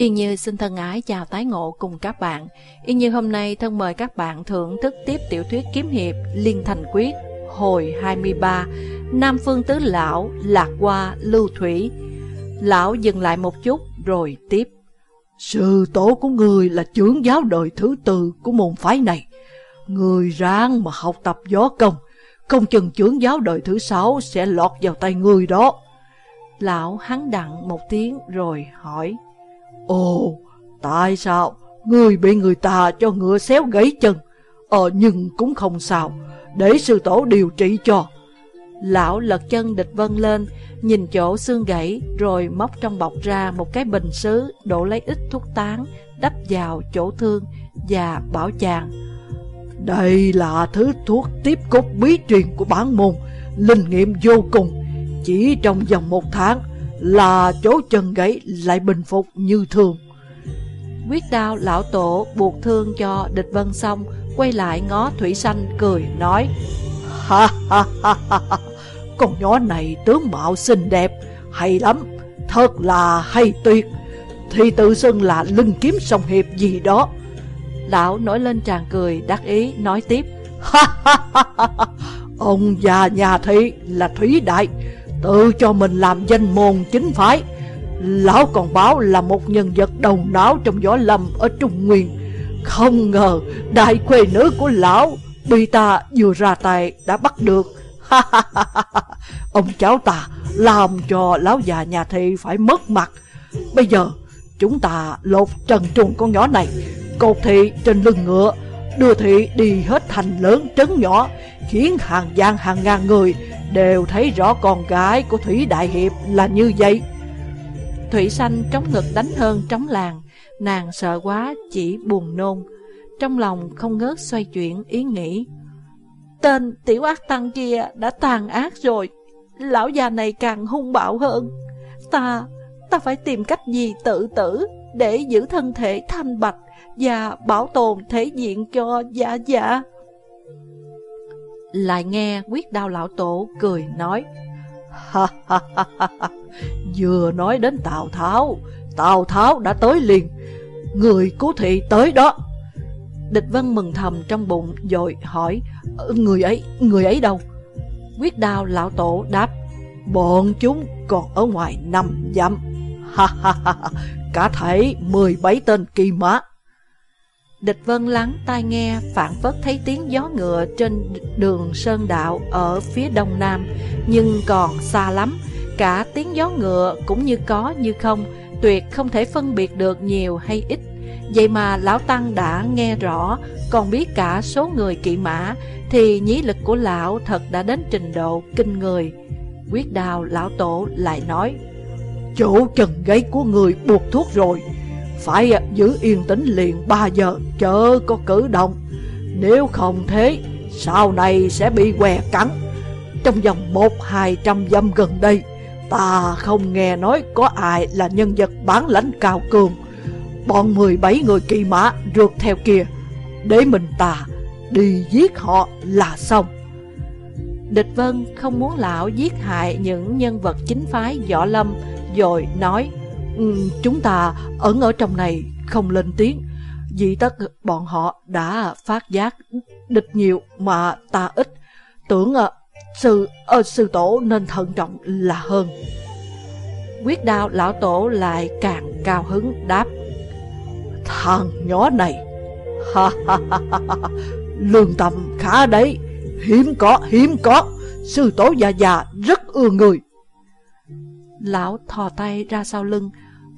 Yên Như xin thân ái chào tái ngộ cùng các bạn. Yên Như hôm nay thân mời các bạn thưởng thức tiếp tiểu thuyết kiếm hiệp Liên Thành Quyết hồi 23 Nam Phương Tứ Lão Lạc Qua Lưu Thủy. Lão dừng lại một chút rồi tiếp. Sư tổ của người là trưởng giáo đời thứ tư của môn phái này. Người ráng mà học tập gió công, không chừng trưởng giáo đời thứ sáu sẽ lọt vào tay người đó. Lão hắn đặng một tiếng rồi hỏi. Ồ, tại sao người bị người ta cho ngựa xéo gãy chân? Ờ nhưng cũng không sao, để sư tổ điều trị cho. Lão lật chân địch vân lên, nhìn chỗ xương gãy, rồi móc trong bọc ra một cái bình sứ, đổ lấy ít thuốc tán, đắp vào chỗ thương, và bảo chàng. Đây là thứ thuốc tiếp cốt bí truyền của bản môn, linh nghiệm vô cùng. Chỉ trong vòng một tháng là chỗ chân gãy lại bình phục như thường. Quyết đao lão tổ buộc thương cho địch vân xong, quay lại ngó Thủy Sanh cười nói Ha ha ha ha Con nhỏ này tướng mạo xinh đẹp Hay lắm Thật là hay tuyệt Thì tự xưng là linh kiếm song hiệp gì đó Lão nổi lên tràn cười đắc ý nói tiếp Ha ha ha ha Ông già nhà thị là Thủy Đại Tự cho mình làm danh môn chính phái. Lão còn báo là một nhân vật đầu não trong gió lâm ở Trung Nguyên. Không ngờ đại quê nữ của lão Bị ta vừa ra tay đã bắt được. Ông cháu ta làm cho lão già nhà thị phải mất mặt. Bây giờ chúng ta lột trần trùng con nhỏ này, Cột thị trên lưng ngựa, Đưa thị đi hết thành lớn trấn nhỏ, Khiến hàng gian hàng ngàn người Đều thấy rõ con gái của Thủy Đại Hiệp là như vậy. Thủy Sanh trống ngực đánh hơn trống làng Nàng sợ quá chỉ buồn nôn. Trong lòng không ngớt xoay chuyển ý nghĩ. Tên tiểu ác tăng kia đã tàn ác rồi Lão già này càng hung bạo hơn. Ta, ta phải tìm cách gì tự tử Để giữ thân thể thanh bạch Và bảo tồn thể diện cho dạ dạ lại nghe quyết đao lão tổ cười nói Ha ha ha ha Vừa nói đến Tào Tháo Tào Tháo đã tới liền. Người cố thị tới đó. Địch Vân mừng thầm trong bụng dội hỏi ờ, Người ấy, người ấy đâu? Quyết đao lão tổ đáp Bọn chúng còn ở ngoài năm dặm. Ha ha ha Cả thể 17 tên kỳ mã Địch Vân lắng tai nghe, phản phất thấy tiếng gió ngựa trên đường Sơn Đạo ở phía đông nam, Nhưng còn xa lắm. Cả tiếng gió ngựa cũng như có như không, Tuyệt không thể phân biệt được nhiều hay ít. Vậy mà Lão Tăng đã nghe rõ, Còn biết cả số người kỵ mã, Thì nhí lực của Lão thật đã đến trình độ kinh người. Quyết đào Lão Tổ lại nói, Chỗ trần gáy của người buộc thuốc rồi. Phải giữ yên tĩnh liền 3 giờ, Chớ có cử động. Nếu không thế, Sau này sẽ bị què cắn. Trong vòng một, hai trăm gần đây, Ta không nghe nói có ai là nhân vật bán lãnh cao cường. Bọn 17 người kỳ mã rượt theo kia, Để mình ta đi giết họ là xong. Địch Vân không muốn lão giết hại những nhân vật chính phái võ lâm, Rồi nói Ừ, chúng ta ẩn ở trong này không lên tiếng. Vì tất bọn họ đã phát giác địch nhiều mà ta ít. Tưởng uh, sư, uh, sư tổ nên thận trọng là hơn. Quyết đao lão tổ lại càng cao hứng đáp Thằng nhỏ này ha ha ha Lương tâm khá đấy. Hiếm có hiếm có. Sư tổ già già rất ưa người. Lão thò tay ra sau lưng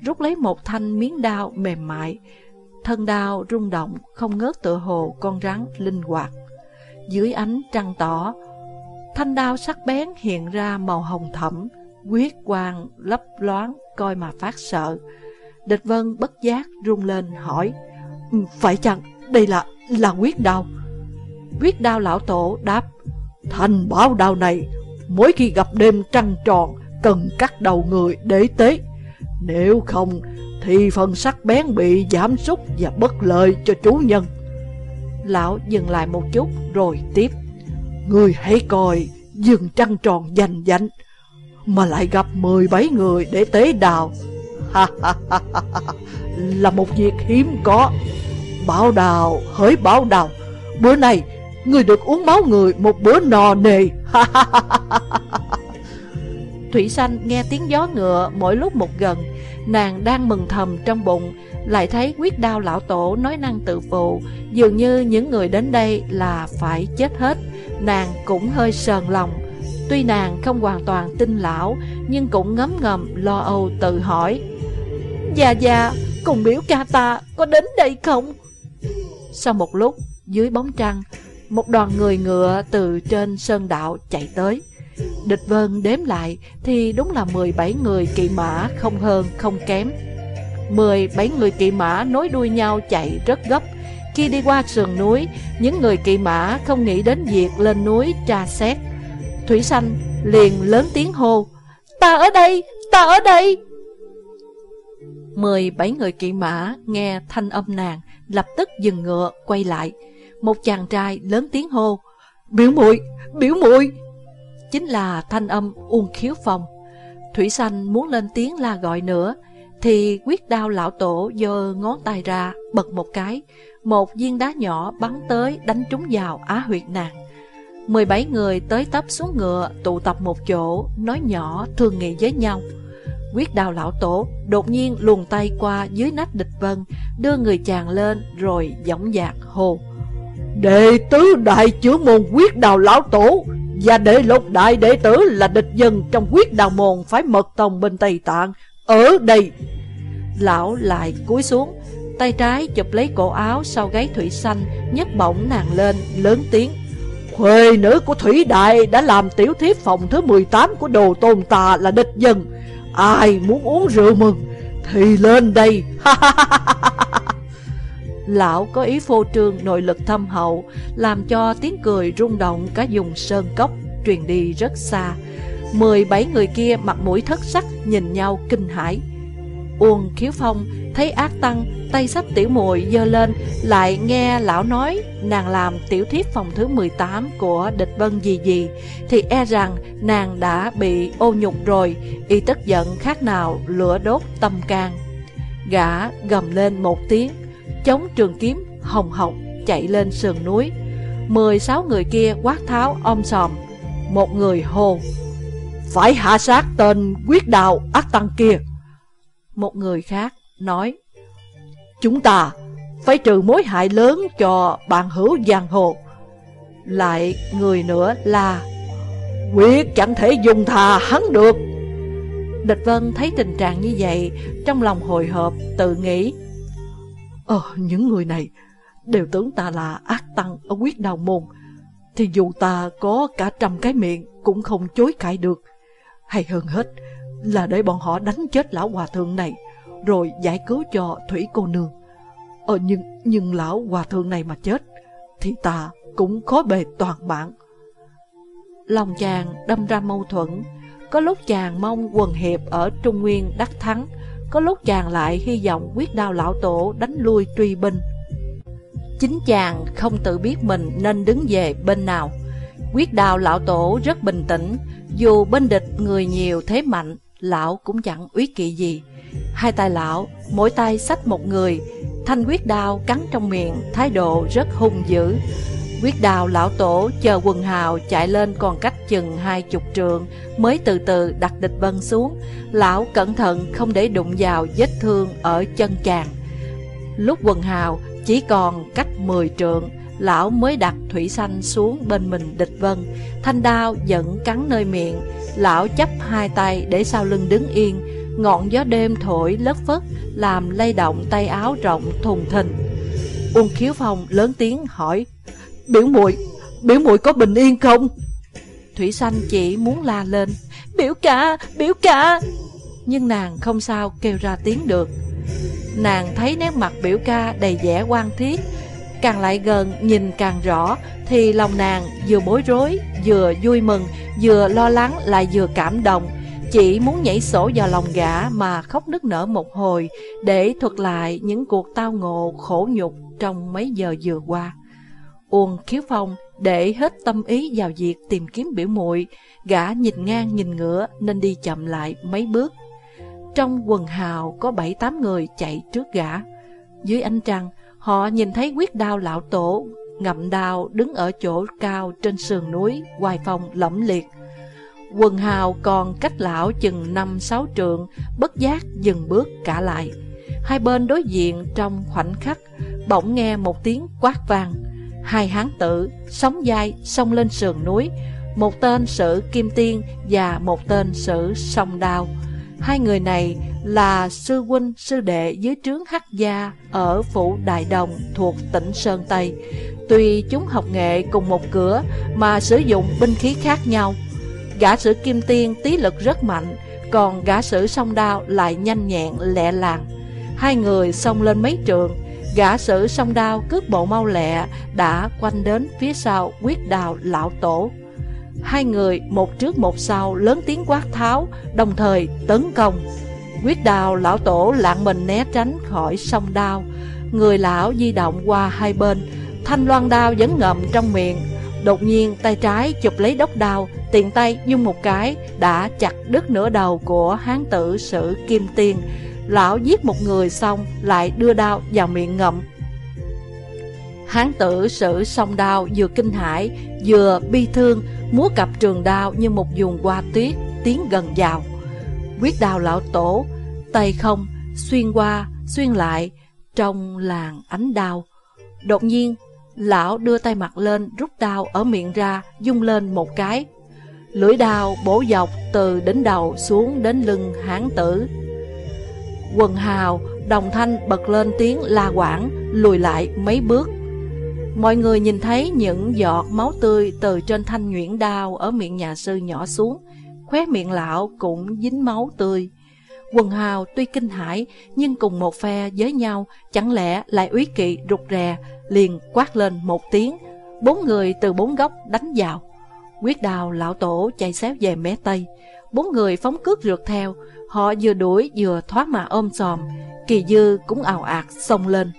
Rút lấy một thanh miếng đao mềm mại. Thân đao rung động, Không ngớt tựa hồ con rắn linh hoạt. Dưới ánh trăng tỏ, Thanh đao sắc bén hiện ra màu hồng thẫm, Quyết quang lấp loáng Coi mà phát sợ. Địch Vân bất giác rung lên hỏi ừ, Phải chăng đây là là quyết đao? Quyết đao lão tổ đáp Thành bảo đao này, Mỗi khi gặp đêm trăng tròn, Cần cắt đầu người để tế. Nếu không, Thì phần sắc bén bị giảm sút Và bất lợi cho chủ nhân. Lão dừng lại một chút Rồi tiếp. Người hãy coi dừng trăng tròn dành dạnh Mà lại gặp 17 người để tế đào. Là một việc hiếm có. Bảo đào, hỡi bảo đào, Bữa nay Người được uống máu người một bữa no nề Thủy Sanh nghe tiếng gió ngựa mỗi lúc một gần. Nàng đang mừng thầm trong bụng, Lại thấy quyết đao lão tổ nói năng tự phụ. Dường như những người đến đây là phải chết hết. Nàng cũng hơi sờn lòng. Tuy nàng không hoàn toàn tin lão, Nhưng cũng ngấm ngầm lo âu tự hỏi. Dạ dạ Cùng biểu ca ta có đến đây không? Sau một lúc, Dưới bóng trăng, Một đoàn người ngựa từ trên sơn đạo chạy tới. Địch vân đếm lại Thì đúng là 17 người kỵ mã Không hơn không kém. 17 người kỵ mã nối đuôi nhau chạy rất gấp. Khi đi qua sườn núi Những người kỵ mã không nghĩ đến việc lên núi tra xét. Thủy Sanh liền lớn tiếng hô Ta ở đây, ta ở đây! Mười bảy người kỵ mã nghe thanh âm nàng Lập tức dừng ngựa quay lại. Một chàng trai lớn tiếng hô Biểu muội biểu muội! Chính là thanh âm Uông Khiếu Phong. Thủy Sanh muốn lên tiếng la gọi nữa, Thì quyết đao lão tổ giơ ngón tay ra, Bật một cái. Một viên đá nhỏ bắn tới đánh trúng vào á huyệt nàng. 17 người tới tấp xuống ngựa, tụ tập một chỗ, Nói nhỏ thương nghị với nhau. Quyết đào lão tổ đột nhiên luồn tay qua dưới nách địch vân, Đưa người chàng lên rồi giọng dạc hồ Đệ tứ đại chữ môn quyết đào lão tổ và đệ lục đại đệ tử là địch dân trong quyết đào môn Phải mật tông bên Tây Tạng. Ở đây, Lão lại cúi xuống, Tay trái chụp lấy cổ áo sau gáy thủy xanh, nhấc bổng nàng lên, lớn tiếng. Khuê nữ của Thủy Đại đã làm tiểu thiếp phòng thứ 18 của đồ tôn tà là địch dân Ai muốn uống rượu mừng Thì lên đây. Lão có ý phô trương nội lực thâm hậu, Làm cho tiếng cười rung động cả vùng sơn cốc, Truyền đi rất xa. 17 người kia mặt mũi thất sắc, nhìn nhau kinh hãi. Uông Khiếu Phong thấy ác tăng, tay sách tiểu muội dơ lên, lại nghe lão nói, nàng làm tiểu thiếp phòng thứ 18 của địch vân gì gì thì e rằng nàng đã bị ô nhục rồi, y tức giận khác nào lửa đốt tâm can. Gã gầm lên một tiếng chống trường kiếm hồng hộc chạy lên sườn núi. 16 người kia quát tháo om sòm. Một người hô, phải hạ sát tên quyết đạo ác tăng kia. Một người khác nói, Chúng ta phải trừ mối hại lớn cho bạn hữu giang hồ. Lại người nữa là Quyết chẳng thể dùng thà hắn được. Địch Vân thấy tình trạng như vậy, Trong lòng hồi hộp, tự nghĩ Ờ những người này Đều tưởng ta là ác tăng ở quyết đào môn Thì dù ta có cả trăm cái miệng Cũng không chối cãi được Hay hơn hết Là để bọn họ đánh chết lão hòa thượng này rồi giải cứu cho Thủy cô nương. Ờ nhưng, nhưng lão hòa thượng này mà chết, thì ta cũng khó bề toàn mạng. Lòng chàng đâm ra mâu thuẫn, có lúc chàng mong quần hiệp ở Trung Nguyên đắc thắng, có lúc chàng lại hy vọng quyết đao lão tổ đánh lui truy binh. Chính chàng không tự biết mình nên đứng về bên nào. Quyết đao lão tổ rất bình tĩnh, dù bên địch người nhiều thế mạnh, lão cũng chẳng úy kỵ gì. Hai tay lão, mỗi tay sách một người, thanh quyết đao cắn trong miệng, thái độ rất hung dữ. Quyết đào lão tổ chờ quần hào chạy lên còn cách chừng hai chục trường mới từ từ đặt địch vân xuống. Lão cẩn thận không để đụng vào vết thương ở chân chàng. Lúc quần hào chỉ còn cách 10 trượng, lão mới đặt thủy xanh xuống bên mình địch vân. Thanh đao vẫn cắn nơi miệng, lão chấp hai tay để sau lưng đứng yên, Ngọn gió đêm thổi lất phất Làm lay động tay áo rộng thùng thình Uông khiếu phong lớn tiếng hỏi Biểu muội Biểu muội có bình yên không? Thủy Sanh chỉ muốn la lên Biểu ca, biểu ca! Nhưng nàng không sao kêu ra tiếng được. Nàng thấy nét mặt biểu ca đầy vẻ quan thiết Càng lại gần nhìn càng rõ Thì lòng nàng vừa bối rối Vừa vui mừng Vừa lo lắng lại vừa cảm động. Chỉ muốn nhảy sổ vào lòng gã mà khóc nức nở một hồi để thuật lại những cuộc tao ngộ khổ nhục trong mấy giờ vừa qua. Uông Khiếu Phong để hết tâm ý vào việc tìm kiếm biểu muội, gã nhìn ngang nhìn ngửa nên đi chậm lại mấy bước. Trong quần hào có bảy tám người chạy trước gã. Dưới ánh trăng, họ nhìn thấy quyết đao lão tổ ngậm đao đứng ở chỗ cao trên sườn núi, hoài phong lẫm liệt. Quần hào còn cách lão chừng năm sáu trượng, bất giác dừng bước cả lại. Hai bên đối diện trong khoảnh khắc, bỗng nghe một tiếng quát vang. Hai hán tử, sóng dai, xông lên sườn núi, một tên sử kim tiên và một tên sử song đao. Hai người này là sư huynh sư đệ dưới trướng Hắc Gia ở phủ Đại Đồng thuộc tỉnh Sơn Tây. Tuy chúng học nghệ cùng một cửa mà sử dụng binh khí khác nhau. Gã sử kim tiên tí lực rất mạnh, còn gã sử song đao lại nhanh nhẹn lẹ làng. Hai người xông lên mấy trường, gã sử song đao cướp bộ mau lẹ đã quanh đến phía sau quyết đào lão tổ. Hai người một trước một sau lớn tiếng quát tháo, đồng thời tấn công. Quyết đào lão tổ lạng mình né tránh khỏi sông đao. Người lão di động qua hai bên, thanh loan đao vẫn ngậm trong miệng. Đột nhiên tay trái chụp lấy đốc đao, tiện tay dung một cái đã chặt đứt nửa đầu của hán tử sử kim tiên. Lão giết một người xong lại đưa đao vào miệng ngậm. Hán tử sử song đao vừa kinh hãi vừa bi thương múa cặp trường đao như một vùng hoa tuyết tiến gần vào. Quyết đao lão tổ, tay không, xuyên qua, xuyên lại, trong làng ánh đao. Đột nhiên, lão đưa tay mặt lên, rút đao ở miệng ra, dung lên một cái. Lưỡi đao bổ dọc từ đỉnh đầu xuống đến lưng hán tử. Quần hào, đồng thanh bật lên tiếng la quảng, lùi lại mấy bước. Mọi người nhìn thấy những giọt máu tươi từ trên thanh nhuyễn đao ở miệng nhà sư nhỏ xuống, khóe miệng lão cũng dính máu tươi. Quần hào tuy kinh hãi nhưng cùng một phe với nhau, chẳng lẽ lại úy kỵ rụt rè, liền quát lên một tiếng, bốn người từ bốn góc đánh vào. Quyết đào lão tổ chạy xéo về mé tây, bốn người phóng cước rượt theo, họ vừa đuổi vừa thoát mà ôm xòm, kỳ dư cũng ào ạt xông lên.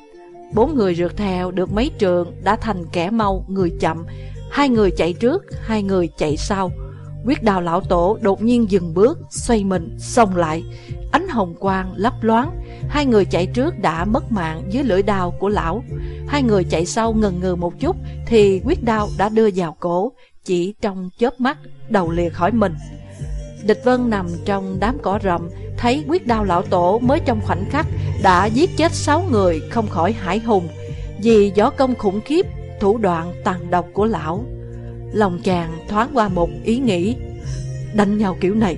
Bốn người rượt theo được mấy trường đã thành kẻ mau, người chậm. Hai người chạy trước, hai người chạy sau. Quyết đào lão tổ đột nhiên dừng bước, xoay mình, xông lại. Ánh hồng quang lấp loáng. Hai người chạy trước đã mất mạng dưới lưỡi đao của lão. Hai người chạy sau ngần ngừ một chút thì quyết đao đã đưa vào cổ. Chỉ trong chớp mắt, đầu lìa khỏi mình. Địch Vân nằm trong đám cỏ rậm, thấy quyết đao lão tổ mới trong khoảnh khắc đã giết chết sáu người không khỏi hải hùng vì gió công khủng khiếp, thủ đoạn tàn độc của lão. Lòng chàng thoáng qua một ý nghĩ, đánh nhau kiểu này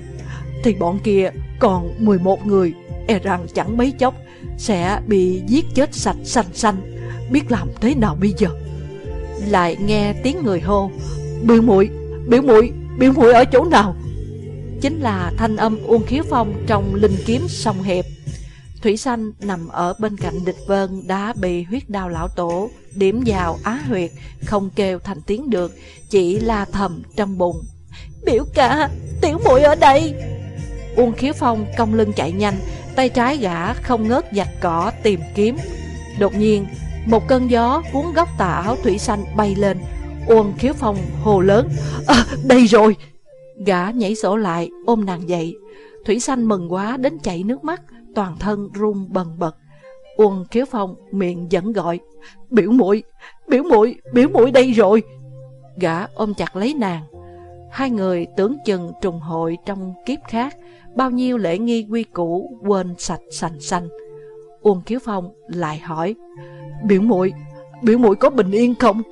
thì bọn kia còn 11 người, e rằng chẳng mấy chốc sẽ bị giết chết sạch xanh xanh, biết làm thế nào bây giờ. Lại nghe tiếng người hô, biểu muội biểu muội biểu muội ở chỗ nào? Chính là thanh âm Uông Khiếu Phong trong linh kiếm sông hiệp. Thủy Sanh nằm ở bên cạnh địch vân đã bị huyết đao lão tổ, điểm vào á huyệt, không kêu thành tiếng được, chỉ la thầm trong bụng. Biểu ca, tiểu muội ở đây. Uông Khiếu Phong cong lưng chạy nhanh, tay trái gã không ngớt dạch cỏ tìm kiếm. Đột nhiên, một cơn gió cuốn góc tà áo Thủy Sanh bay lên. Uông Khiếu Phong hồ lớn, à, đây rồi, Gã nhảy sổ lại, ôm nàng dậy. Thủy Sanh mừng quá đến chảy nước mắt, toàn thân run bần bật. Uông Khiếu Phong miệng vẫn gọi, biểu muội biểu muội biểu muội đây rồi. Gã ôm chặt lấy nàng. Hai người tưởng chừng trùng hội trong kiếp khác, bao nhiêu lễ nghi quy củ quên sạch sành xanh. Uông Khiếu Phong lại hỏi, biểu muội biểu muội có bình yên không?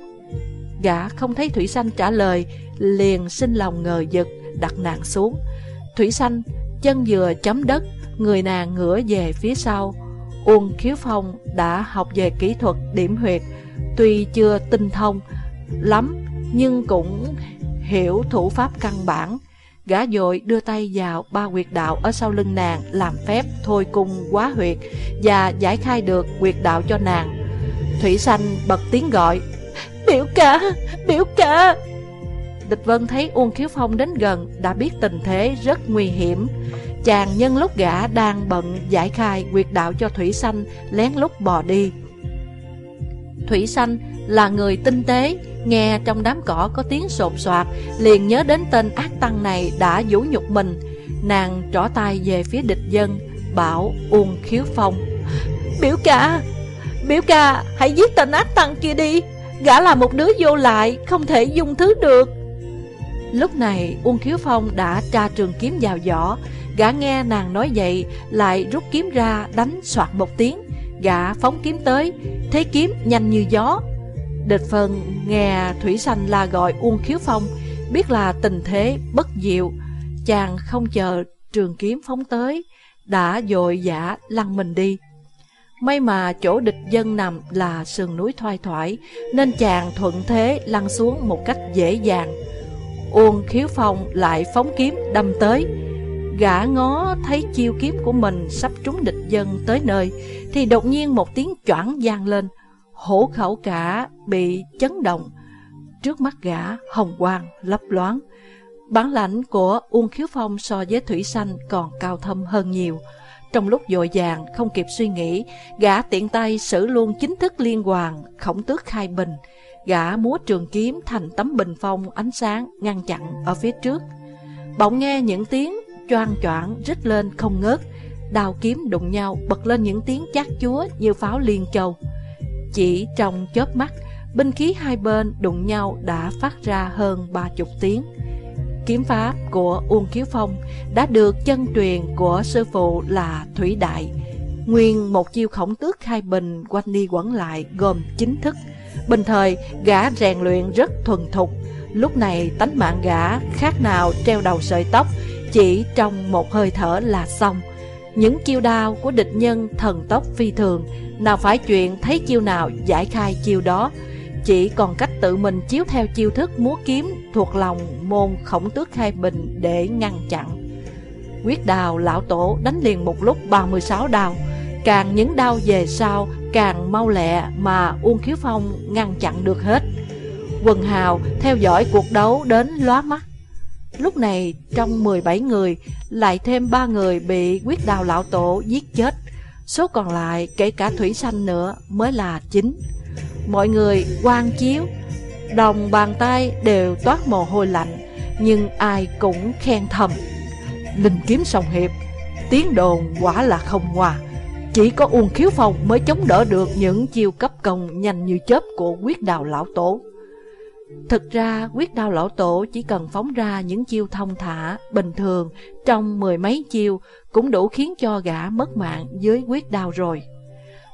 Gã không thấy Thủy Sanh trả lời, liền sinh lòng ngờ giật, đặt nàng xuống. Thủy xanh, chân vừa chấm đất, người nàng ngửa về phía sau. Uông Khiếu Phong đã học về kỹ thuật điểm huyệt, tuy chưa tinh thông lắm, nhưng cũng hiểu thủ pháp căn bản. Gã dội đưa tay vào ba huyệt đạo ở sau lưng nàng làm phép thôi cung quá huyệt và giải khai được huyệt đạo cho nàng. Thủy Sanh bật tiếng gọi, Biểu ca, biểu ca Địch Vân thấy Uông Khiếu Phong đến gần Đã biết tình thế rất nguy hiểm. Chàng nhân lúc gã đang bận giải khai quyệt đạo cho Thủy Sanh Lén lút bò đi. Thủy Sanh là người tinh tế Nghe trong đám cỏ có tiếng sột soạt Liền nhớ đến tên ác tăng này đã vũ nhục mình. Nàng trỏ tay về phía địch dân bảo Uông Khiếu Phong Biểu ca, biểu ca hãy giết tên ác tăng kia đi. Gã là một đứa vô lại, không thể dung thứ được. Lúc này, Uông Khiếu Phong đã tra trường kiếm vào vỏ Gã nghe nàng nói vậy, Lại rút kiếm ra, đánh soạt một tiếng. Gã phóng kiếm tới, Thế kiếm nhanh như gió. Địch phần nghe Thủy Sanh la gọi Uông Khiếu Phong, Biết là tình thế bất diệu. Chàng không chờ trường kiếm phóng tới, Đã dội dã lăn mình đi. May mà chỗ địch dân nằm là sườn núi thoai thoải, Nên chàng thuận thế lăn xuống một cách dễ dàng. Uông khiếu phong lại phóng kiếm đâm tới. Gã ngó thấy chiêu kiếm của mình sắp trúng địch dân tới nơi, Thì đột nhiên một tiếng choảng gian lên. Hổ khẩu cả bị chấn động. Trước mắt gã, hồng quang lấp loáng. Bản lãnh của Uông Khiếu Phong so với Thủy Sanh còn cao thâm hơn nhiều. Trong lúc dội vàng, không kịp suy nghĩ, Gã tiện tay xử luôn chính thức liên hoàng khổng tước khai bình. Gã múa trường kiếm thành tấm bình phong ánh sáng ngăn chặn ở phía trước. Bỗng nghe những tiếng choang choảng rít lên không ngớt, Đào kiếm đụng nhau bật lên những tiếng chát chúa như pháo liên châu. Chỉ trong chớp mắt, Binh khí hai bên đụng nhau đã phát ra hơn ba chục tiếng. Kiếm pháp của Uông Kiếu Phong đã được chân truyền của sư phụ là Thủy Đại. Nguyên một chiêu khổng tước hai bình quanh đi quẩn lại gồm chính thức. Bình thời, gã rèn luyện rất thuần thục. Lúc này tánh mạng gã khác nào treo đầu sợi tóc Chỉ trong một hơi thở là xong. Những chiêu đao của địch nhân thần tốc phi thường Nào phải chuyện thấy chiêu nào giải khai chiêu đó. Chỉ còn cách tự mình chiếu theo chiêu thức múa kiếm Thuộc lòng môn khổng tước khai bình để ngăn chặn. Quyết đào lão tổ đánh liền một lúc 36 đào Càng những đau về sau càng mau lẹ mà Uông Khiếu Phong ngăn chặn được hết. Quần hào theo dõi cuộc đấu đến lóa mắt. Lúc này trong 17 người, lại thêm 3 người bị quyết đào lão tổ giết chết. Số còn lại, kể cả thủy sanh nữa, mới là 9. Mọi người quan chiếu, Đồng bàn tay đều toát mồ hôi lạnh, Nhưng ai cũng khen thầm. Linh kiếm sòng hiệp, Tiếng đồn quả là không hòa chỉ có Uông Khiếu Phong mới chống đỡ được những chiêu cấp công nhanh như chớp của quyết đào lão tổ. Thực ra, quyết đào lão tổ chỉ cần phóng ra những chiêu thông thả, bình thường, trong mười mấy chiêu cũng đủ khiến cho gã mất mạng dưới quyết đào rồi.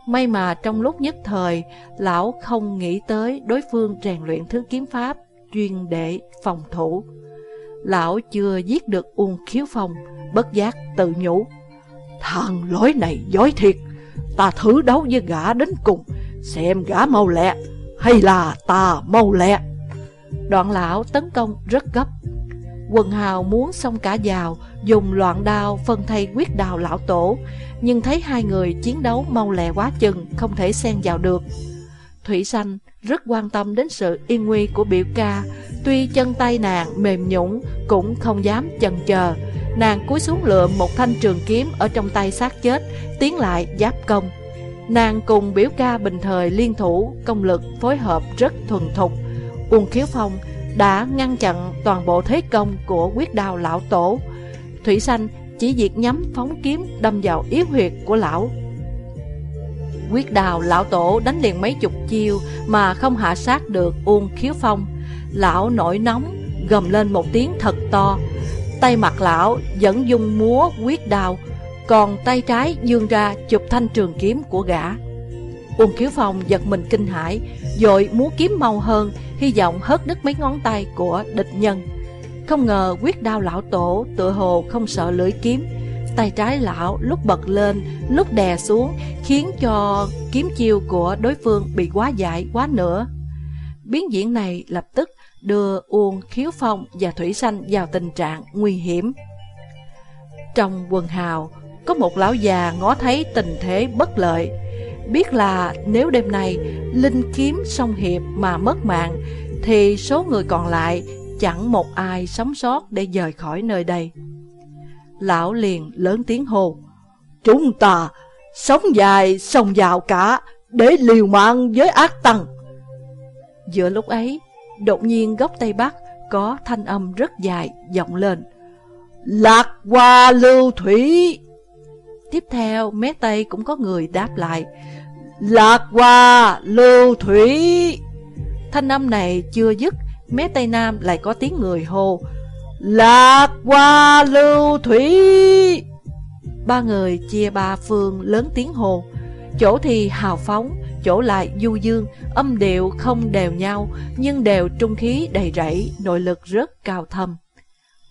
May mà trong lúc nhất thời, lão không nghĩ tới đối phương rèn luyện thứ kiếm pháp chuyên để phòng thủ. Lão chưa giết được Uông Khiếu Phong, bất giác tự nhủ. Thằng lối này dối thiệt. Ta thử đấu với gã đến cùng, Xem gã mau lẹ Hay là ta mau lẹ. Đoạn lão tấn công rất gấp. Quần hào muốn xông cả vào Dùng loạn đao phân thay quyết đào lão tổ. Nhưng thấy hai người chiến đấu mau lẹ quá chừng, Không thể xen vào được. Thủy Sanh rất quan tâm đến sự yên nguy của biểu ca Tuy chân tay nàng mềm nhũng Cũng không dám chần chờ Nàng cúi xuống lượm một thanh trường kiếm ở trong tay xác chết, tiến lại giáp công. Nàng cùng biểu ca bình thời liên thủ, công lực phối hợp rất thuần thục. Uông Khiếu Phong đã ngăn chặn toàn bộ thế công của quyết đào lão tổ. Thủy Sanh chỉ việc nhắm phóng kiếm đâm vào yếu huyệt của lão. Quyết đào lão tổ đánh liền mấy chục chiêu mà không hạ sát được Uông Khiếu Phong. Lão nổi nóng, gầm lên một tiếng thật to, Tay mặt lão vẫn dùng múa quyết đào Còn tay trái dương ra chụp thanh trường kiếm của gã. Uông Kiếu Phong giật mình kinh hãi dội múa kiếm mau hơn Hy vọng hớt đứt mấy ngón tay của địch nhân. Không ngờ quyết đao lão tổ tựa hồ không sợ lưỡi kiếm Tay trái lão lúc bật lên, lúc đè xuống Khiến cho kiếm chiêu của đối phương bị quá dại quá nữa Biến diễn này lập tức đưa Uông Khiếu Phong và Thủy Sanh vào tình trạng nguy hiểm. Trong quần hào, có một lão già ngó thấy tình thế bất lợi, biết là nếu đêm nay linh kiếm song hiệp mà mất mạng, thì số người còn lại chẳng một ai sống sót để rời khỏi nơi đây. Lão liền lớn tiếng hô, Chúng ta sống dài sống giàu cả để liều mạng với ác tăng. Giữa lúc ấy, Đột nhiên góc Tây Bắc có thanh âm rất dài vọng lên. Lạc qua lưu thủy! Tiếp theo mé Tây cũng có người đáp lại Lạc qua Lưu Thủy Thanh âm này chưa dứt Mé Tây Nam lại có tiếng người hô Lạc Qua Lưu Thủy. Ba người chia ba phương lớn tiếng hô Chỗ thì hào phóng, Chỗ lại du dương. Âm điệu không đều nhau, Nhưng đều trung khí đầy rẫy, Nội lực rất cao thâm.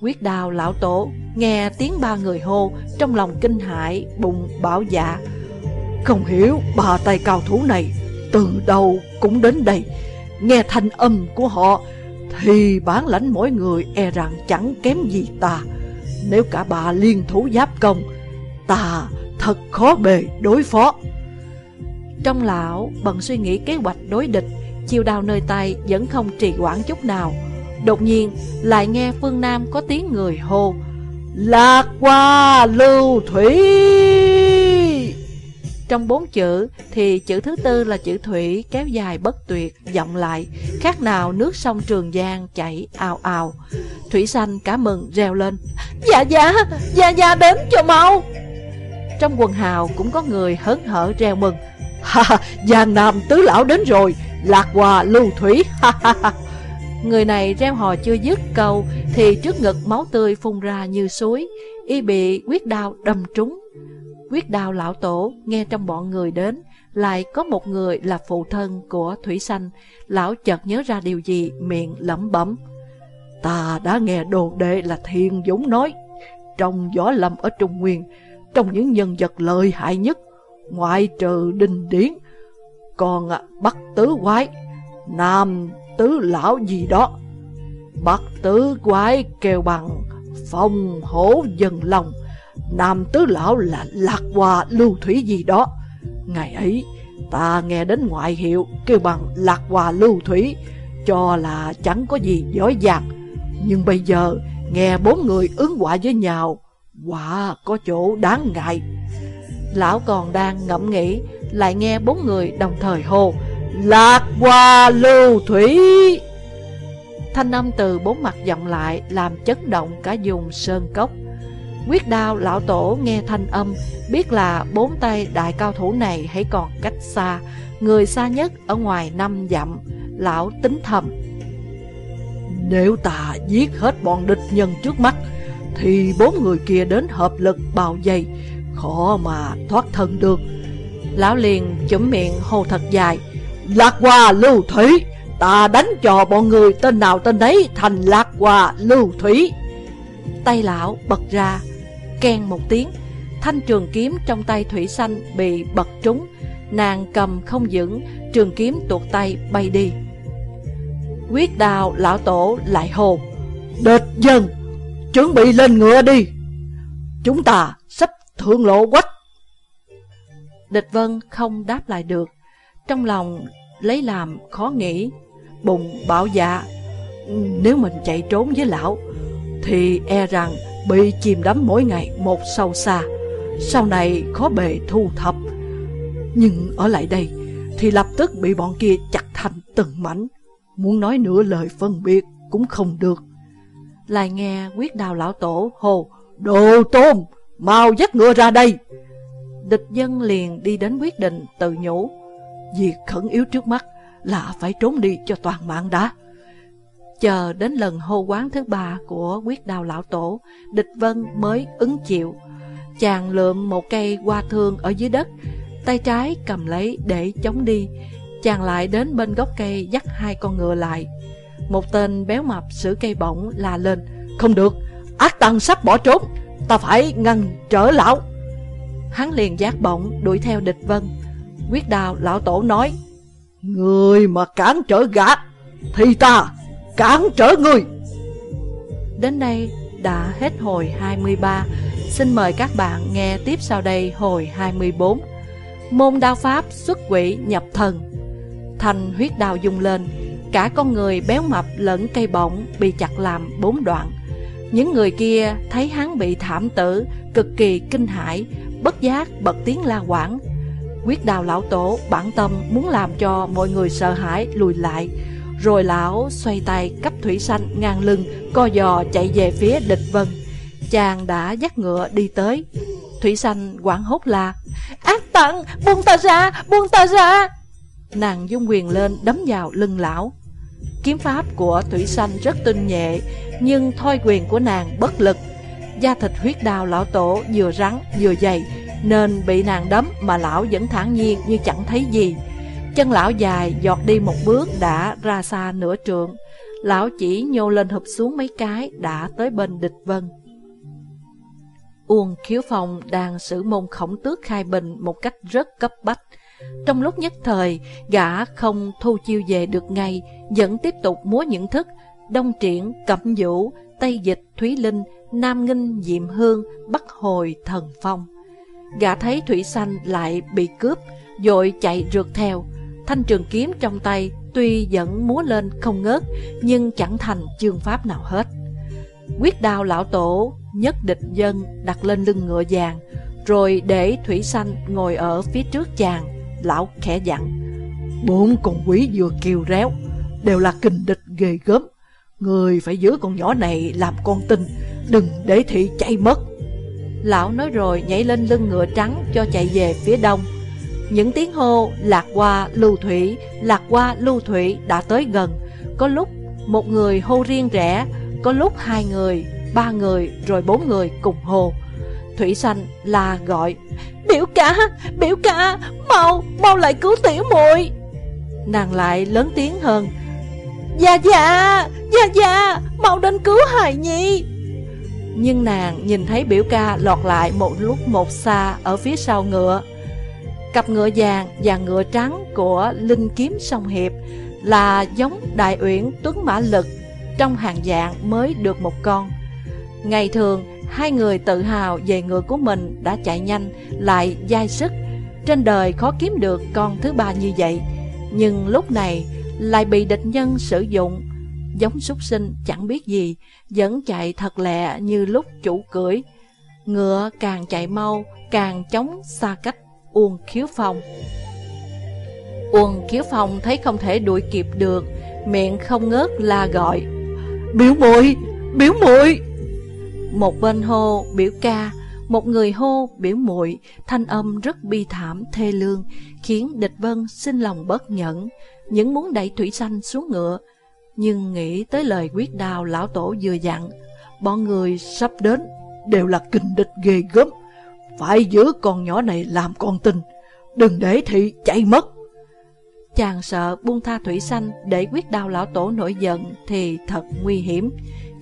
Quyết đào lão tổ, Nghe tiếng ba người hô, Trong lòng kinh hãi, bụng bảo dạ. Không hiểu ba tay cao thủ này Từ đầu cũng đến đây. Nghe thanh âm của họ thì bản lãnh mỗi người e rằng chẳng kém gì ta. Nếu cả bà liên thủ giáp công, Ta thật khó bề đối phó. Trong lão, bận suy nghĩ kế hoạch đối địch Chiêu đào nơi tay vẫn không trì hoãn chút nào. Đột nhiên, lại nghe phương Nam có tiếng người hô, Lạc qua lưu thủy! Trong bốn chữ thì chữ thứ tư là chữ thủy kéo dài bất tuyệt dọng lại. Khác nào nước sông Trường Giang chảy ào ào. Thủy xanh cả mừng reo lên. Dạ dạ, dạ dạ đến cho mau. Trong quần hào cũng có người hớn hở reo mừng. Ha Giang Nam tứ lão đến rồi. Lạc Hòa lưu thủy ha ha ha. Người này reo hò chưa dứt câu Thì trước ngực máu tươi phun ra như suối. Y bị quyết đao đâm trúng. Quyết Đào lão tổ, nghe trong bọn người đến, Lại có một người là phụ thân của Thủy Sanh. Lão chợt nhớ ra điều gì, miệng lẩm bẩm. Ta đã nghe đồ đệ là Thiên Dũng nói, Trong võ lâm ở Trung Nguyên, Trong những nhân vật lợi hại nhất, Ngoại trừ Đinh Điển, Còn à, Bắc Tứ Quái, Nam tứ lão gì đó. Bắc tứ quái kêu bằng Phong hổ dần lòng Nam tứ lão là lạc hòa lưu thủy gì đó. Ngày ấy, ta nghe đến ngoại hiệu kêu bằng lạc hòa lưu thủy, Cho là chẳng có gì giỏi giang Nhưng bây giờ, nghe bốn người ứng quả với nhau, Quả có chỗ đáng ngại. Lão còn đang ngẫm nghĩ, Lại nghe bốn người đồng thời hô, Lạc hòa lưu thủy! Thanh âm từ bốn mặt vọng lại, Làm chấn động cả vùng sơn cốc. Quyết đao lão tổ nghe thanh âm, Biết là bốn tay đại cao thủ này hãy còn cách xa. Người xa nhất ở ngoài năm dặm, Lão tính thầm. Nếu ta giết hết bọn địch nhân trước mắt, Thì bốn người kia đến hợp lực bào dây, Khó mà thoát thân được. Lão liền chấm miệng hô thật dài. Lạc Hoa Lưu Thủy, Ta đánh cho bọn người tên nào tên đấy thành Lạc Hoa Lưu Thủy. Tay lão bật ra keng một tiếng. Thanh trường kiếm trong tay Thủy Xanh bị bật trúng. Nàng cầm không vững, Trường kiếm tuột tay bay đi. Quyết đào lão tổ lại hồ Địch dân Chuẩn bị lên ngựa đi. Chúng ta sắp thượng lộ quách. Địch vân không đáp lại được. Trong lòng lấy làm khó nghĩ, Bụng bảo dạ Nếu mình chạy trốn với lão, Thì e rằng bị chìm đắm mỗi ngày một sâu xa. Sau này khó bề thu thập. Nhưng ở lại đây Thì lập tức bị bọn kia chặt thành từng mảnh. Muốn nói nửa lời phân biệt cũng không được. Lại nghe quyết đào lão tổ hồ Đồ tôm Mau dắt ngựa ra đây! Địch dân liền đi đến quyết định tự nhủ. Việc khẩn yếu trước mắt là phải trốn đi cho toàn mạng đã. Chờ đến lần hô quán thứ ba của quyết đào lão tổ, địch vân mới ứng chịu. Chàng lượm một cây hoa thương ở dưới đất, tay trái cầm lấy để chống đi. Chàng lại đến bên gốc cây dắt hai con ngựa lại. Một tên béo mập sử cây bổng la lên. Không được, ác tăng sắp bỏ trốn, ta phải ngăn trở lão. Hắn liền giác bổng đuổi theo địch vân. Quyết đào lão tổ nói Người mà cản trở gã Thì ta cản trở người. Đến đây đã hết hồi 23 Xin mời các bạn nghe tiếp sau đây hồi 24 Môn đao pháp xuất quỷ nhập thần. Thành huyết đao dùng lên, Cả con người béo mập lẫn cây bổng bị chặt làm bốn đoạn. Những người kia thấy hắn bị thảm tử, Cực kỳ kinh hãi, Bất giác bật tiếng la quảng. Quyết đào lão tổ bản tâm muốn làm cho mọi người sợ hãi lùi lại rồi lão xoay tay cấp thủy xanh ngang lưng Co giò chạy về phía địch vân. Chàng đã dắt ngựa đi tới. Thủy xanh quảng hốt là Ác tận, buông ta ra, buông ta ra! Nàng dung quyền lên đấm vào lưng lão. Kiếm pháp của Thủy xanh rất tinh nhẹ Nhưng thoi quyền của nàng bất lực. Da thịt huyết đào lão tổ vừa rắn vừa dày Nên bị nàng đấm mà lão vẫn thản nhiên như chẳng thấy gì. Chân lão dài giọt đi một bước đã ra xa nửa trượng. Lão chỉ nhô lên hụp xuống mấy cái đã tới bên địch vân. Uông khiếu phong đang xử môn khổng tước khai bình một cách rất cấp bách. Trong lúc nhất thời, gã không thu chiêu về được ngay Vẫn tiếp tục múa những thức Đông triển, cẩm vũ, Tây dịch, Thúy Linh, Nam nghinh, Diệm Hương, Bắc hồi, Thần Phong. Gã thấy Thủy Xanh lại bị cướp dội chạy rượt theo. Thanh trường kiếm trong tay tuy vẫn múa lên không ngớt Nhưng chẳng thành chương pháp nào hết. Quyết đao lão tổ nhất địch dân đặt lên lưng ngựa vàng Rồi để Thủy Xanh ngồi ở phía trước chàng Lão khẽ dặn. Bốn con quỷ vừa kiều réo Đều là kình địch ghê gớm. Người phải giữ con nhỏ này làm con tin Đừng để thị chạy mất. Lão nói rồi nhảy lên lưng ngựa trắng cho chạy về phía đông những tiếng hô lạc qua lưu thủy, lạc qua lưu thủy đã tới gần. Có lúc một người hô riêng rẽ, có lúc hai người, ba người rồi bốn người cùng hô. Thủy xanh la gọi Biểu ca, biểu ca, mau, mau lại cứu tiểu muội Nàng lại lớn tiếng hơn Dạ dạ, dạ dạ, mau đến cứu hài nhi Nhưng nàng nhìn thấy biểu ca lọt lại một lúc một xa ở phía sau ngựa Cặp ngựa vàng và ngựa trắng của Linh Kiếm Sông Hiệp là giống đại uyển tuấn mã lực trong hàng dạng mới được một con. Ngày thường, hai người tự hào về ngựa của mình đã chạy nhanh, lại dai sức. Trên đời khó kiếm được con thứ ba như vậy, nhưng lúc này lại bị địch nhân sử dụng. Giống súc sinh chẳng biết gì, vẫn chạy thật lẹ như lúc chủ cưỡi. Ngựa càng chạy mau, càng chống xa cách Uông Khiếu Phong. Uông Khiếu Phong thấy không thể đuổi kịp được, Miệng không ngớt la gọi, Biểu muội biểu muội. Một bên hô, biểu ca. Một người hô, biểu muội. Thanh âm rất bi thảm, thê lương, Khiến địch vân xin lòng bất nhẫn, Những muốn đẩy thủy xanh xuống ngựa. Nhưng nghĩ tới lời quyết đào lão tổ vừa dặn, Bọn người sắp đến Đều là kình địch ghê gớm phải giữ con nhỏ này làm con tin. Đừng để thị chạy mất. Chàng sợ buông tha thủy xanh Để quyết đau lão tổ nổi giận Thì thật nguy hiểm.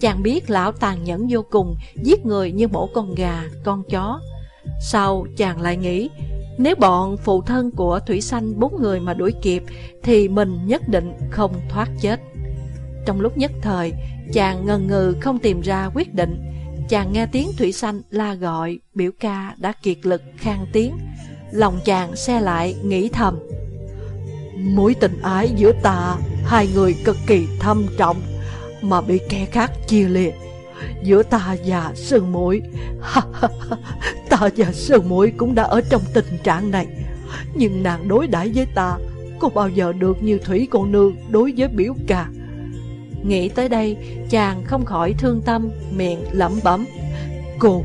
Chàng biết lão tàn nhẫn vô cùng Giết người như mổ con gà, con chó. Sau chàng lại nghĩ Nếu bọn phụ thân của Thủy Xanh bốn người mà đuổi kịp Thì mình nhất định không thoát chết. Trong lúc nhất thời Chàng ngần ngừ không tìm ra quyết định. Chàng nghe tiếng Thủy Xanh la gọi, biểu ca đã kiệt lực khang tiếng. Lòng chàng xe lại, nghĩ thầm. Mối tình ái giữa ta, hai người cực kỳ thâm trọng, mà bị kẻ khác chia liệt. Giữa ta và sương Mũi, ta và sương Mũi cũng đã ở trong tình trạng này. Nhưng nàng đối đãi với ta, có bao giờ được như Thủy cô nương đối với biểu ca. Nghĩ tới đây, chàng không khỏi thương tâm, miệng lẩm bẩm. Cô,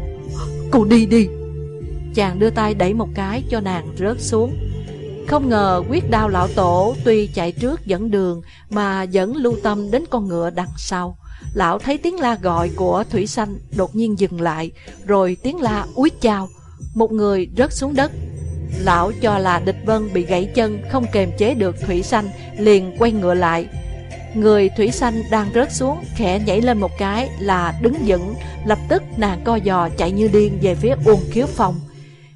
cô đi đi. Chàng đưa tay đẩy một cái cho nàng rớt xuống. Không ngờ quyết đao lão tổ tuy chạy trước dẫn đường mà vẫn lưu tâm đến con ngựa đằng sau. Lão thấy tiếng la gọi của Thủy Xanh đột nhiên dừng lại, rồi tiếng la úi chào. Một người rớt xuống đất. Lão cho là địch vân bị gãy chân không kềm chế được Thủy Xanh, liền quay ngựa lại, Người thủy xanh đang rớt xuống Khẽ nhảy lên một cái là đứng dựng, Lập tức nàng co giò chạy như điên Về phía uông khiếu phòng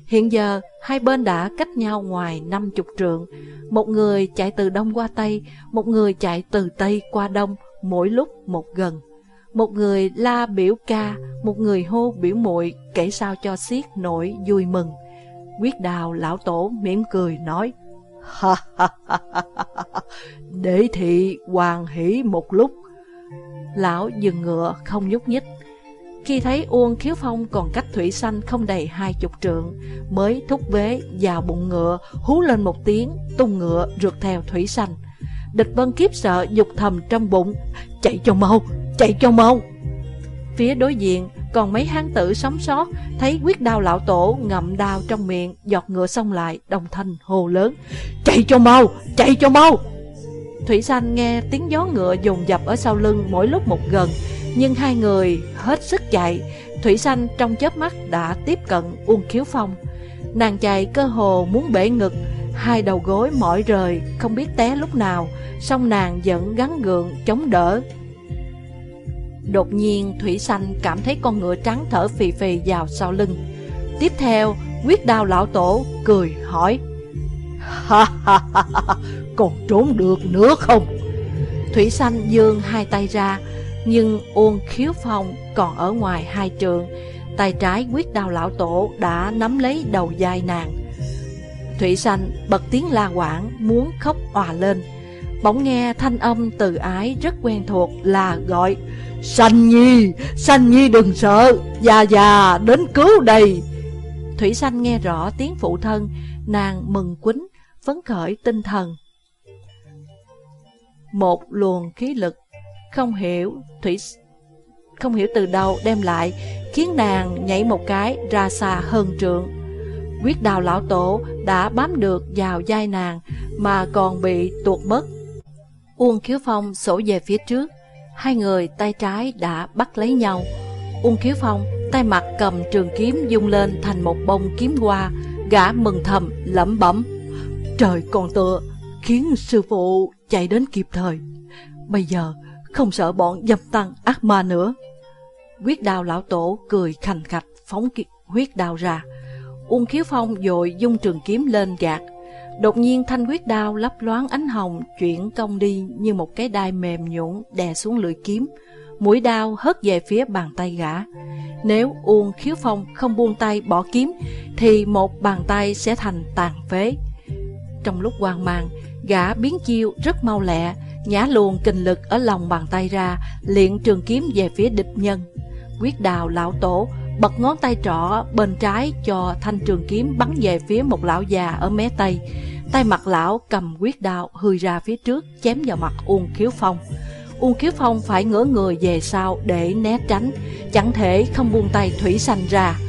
Hiện giờ hai bên đã cách nhau ngoài năm chục trượng Một người chạy từ đông qua tây Một người chạy từ tây qua đông Mỗi lúc một gần Một người la biểu ca Một người hô biểu muội Kể sao cho xiết nổi vui mừng Quyết đào lão tổ mỉm cười nói Ha ha ha ha ha để thị hoàng hỷ một lúc. Lão dừng ngựa không nhúc nhích. Khi thấy Uông Khiếu Phong còn cách Thủy Xanh không đầy hai chục trượng Mới thúc vế vào bụng ngựa Hú lên một tiếng Tung ngựa rượt theo Thủy Xanh. Địch Vân kiếp sợ dục thầm trong bụng Chạy cho mau, chạy cho mau! Phía đối diện Còn mấy hán tử sống sót Thấy quyết đao lão tổ ngậm đao trong miệng Giọt ngựa xông lại đồng thanh hồ lớn Chạy cho mau, chạy cho mau! Thủy Sanh nghe tiếng gió ngựa dùng dập ở sau lưng mỗi lúc một gần, Nhưng hai người hết sức chạy. Thủy Sanh trong chớp mắt đã tiếp cận Uông Khiếu Phong. Nàng chạy cơ hồ muốn bể ngực, Hai đầu gối mỏi rời, Không biết té lúc nào, Song nàng vẫn gắn gượng chống đỡ. Đột nhiên, Thủy Sanh cảm thấy con ngựa trắng thở phì phì vào sau lưng. Tiếp theo, quyết đao lão tổ cười hỏi Ha ha ha ha còn trốn được nữa không? Thủy Sanh dương hai tay ra Nhưng Uông Khiếu Phong còn ở ngoài hai trường. Tay trái quyết đao lão tổ đã nắm lấy đầu dài nàng. Thủy Sanh bật tiếng la quảng muốn khóc òa lên. Bỗng nghe thanh âm từ ái rất quen thuộc là gọi Sanh Nhi, Sanh Nhi đừng sợ, già già đến cứu đây Thủy Sanh nghe rõ tiếng phụ thân, nàng mừng quýnh, phấn khởi tinh thần. Một luồng khí lực, không hiểu Thủy không hiểu từ đâu đem lại Khiến nàng nhảy một cái ra xa hơn trượng. Quyết đào lão tổ đã bám được vào vai nàng Mà còn bị tuột mất. Uông Khiếu Phong sổ về phía trước Hai người tay trái đã bắt lấy nhau. Uông Khiếu Phong tay mặt cầm trường kiếm dung lên thành một bông kiếm hoa Gã mừng thầm lẩm bẩm. Trời còn tựa, khiến sư phụ chạy đến kịp thời Bây giờ, không sợ bọn dâm tăng ác ma nữa huyết đào lão tổ cười khành khạch phóng huyết đào ra Uông Khiếu Phong dội dung trường kiếm lên gạt Đột nhiên thanh huyết đao lấp loáng ánh hồng chuyển công đi như một cái đai mềm nhũn đè xuống lưỡi kiếm. Mũi đao hất về phía bàn tay gã. Nếu Uông Khiếu Phong không buông tay bỏ kiếm, thì một bàn tay sẽ thành tàn phế. Trong lúc hoang mang, gã biến chiêu rất mau lẹ, nhả luồng kinh lực ở lòng bàn tay ra, luyện trường kiếm về phía địch nhân. Quyết đào lão tổ bật ngón tay trỏ bên trái cho thanh trường kiếm bắn về phía một lão già ở mé tây. Tay mặt lão cầm quyết đao hươi ra phía trước chém vào mặt Uông Khiếu Phong. Uông Khiếu Phong phải ngửa người về sau để né tránh, chẳng thể không buông tay thủy xanh ra.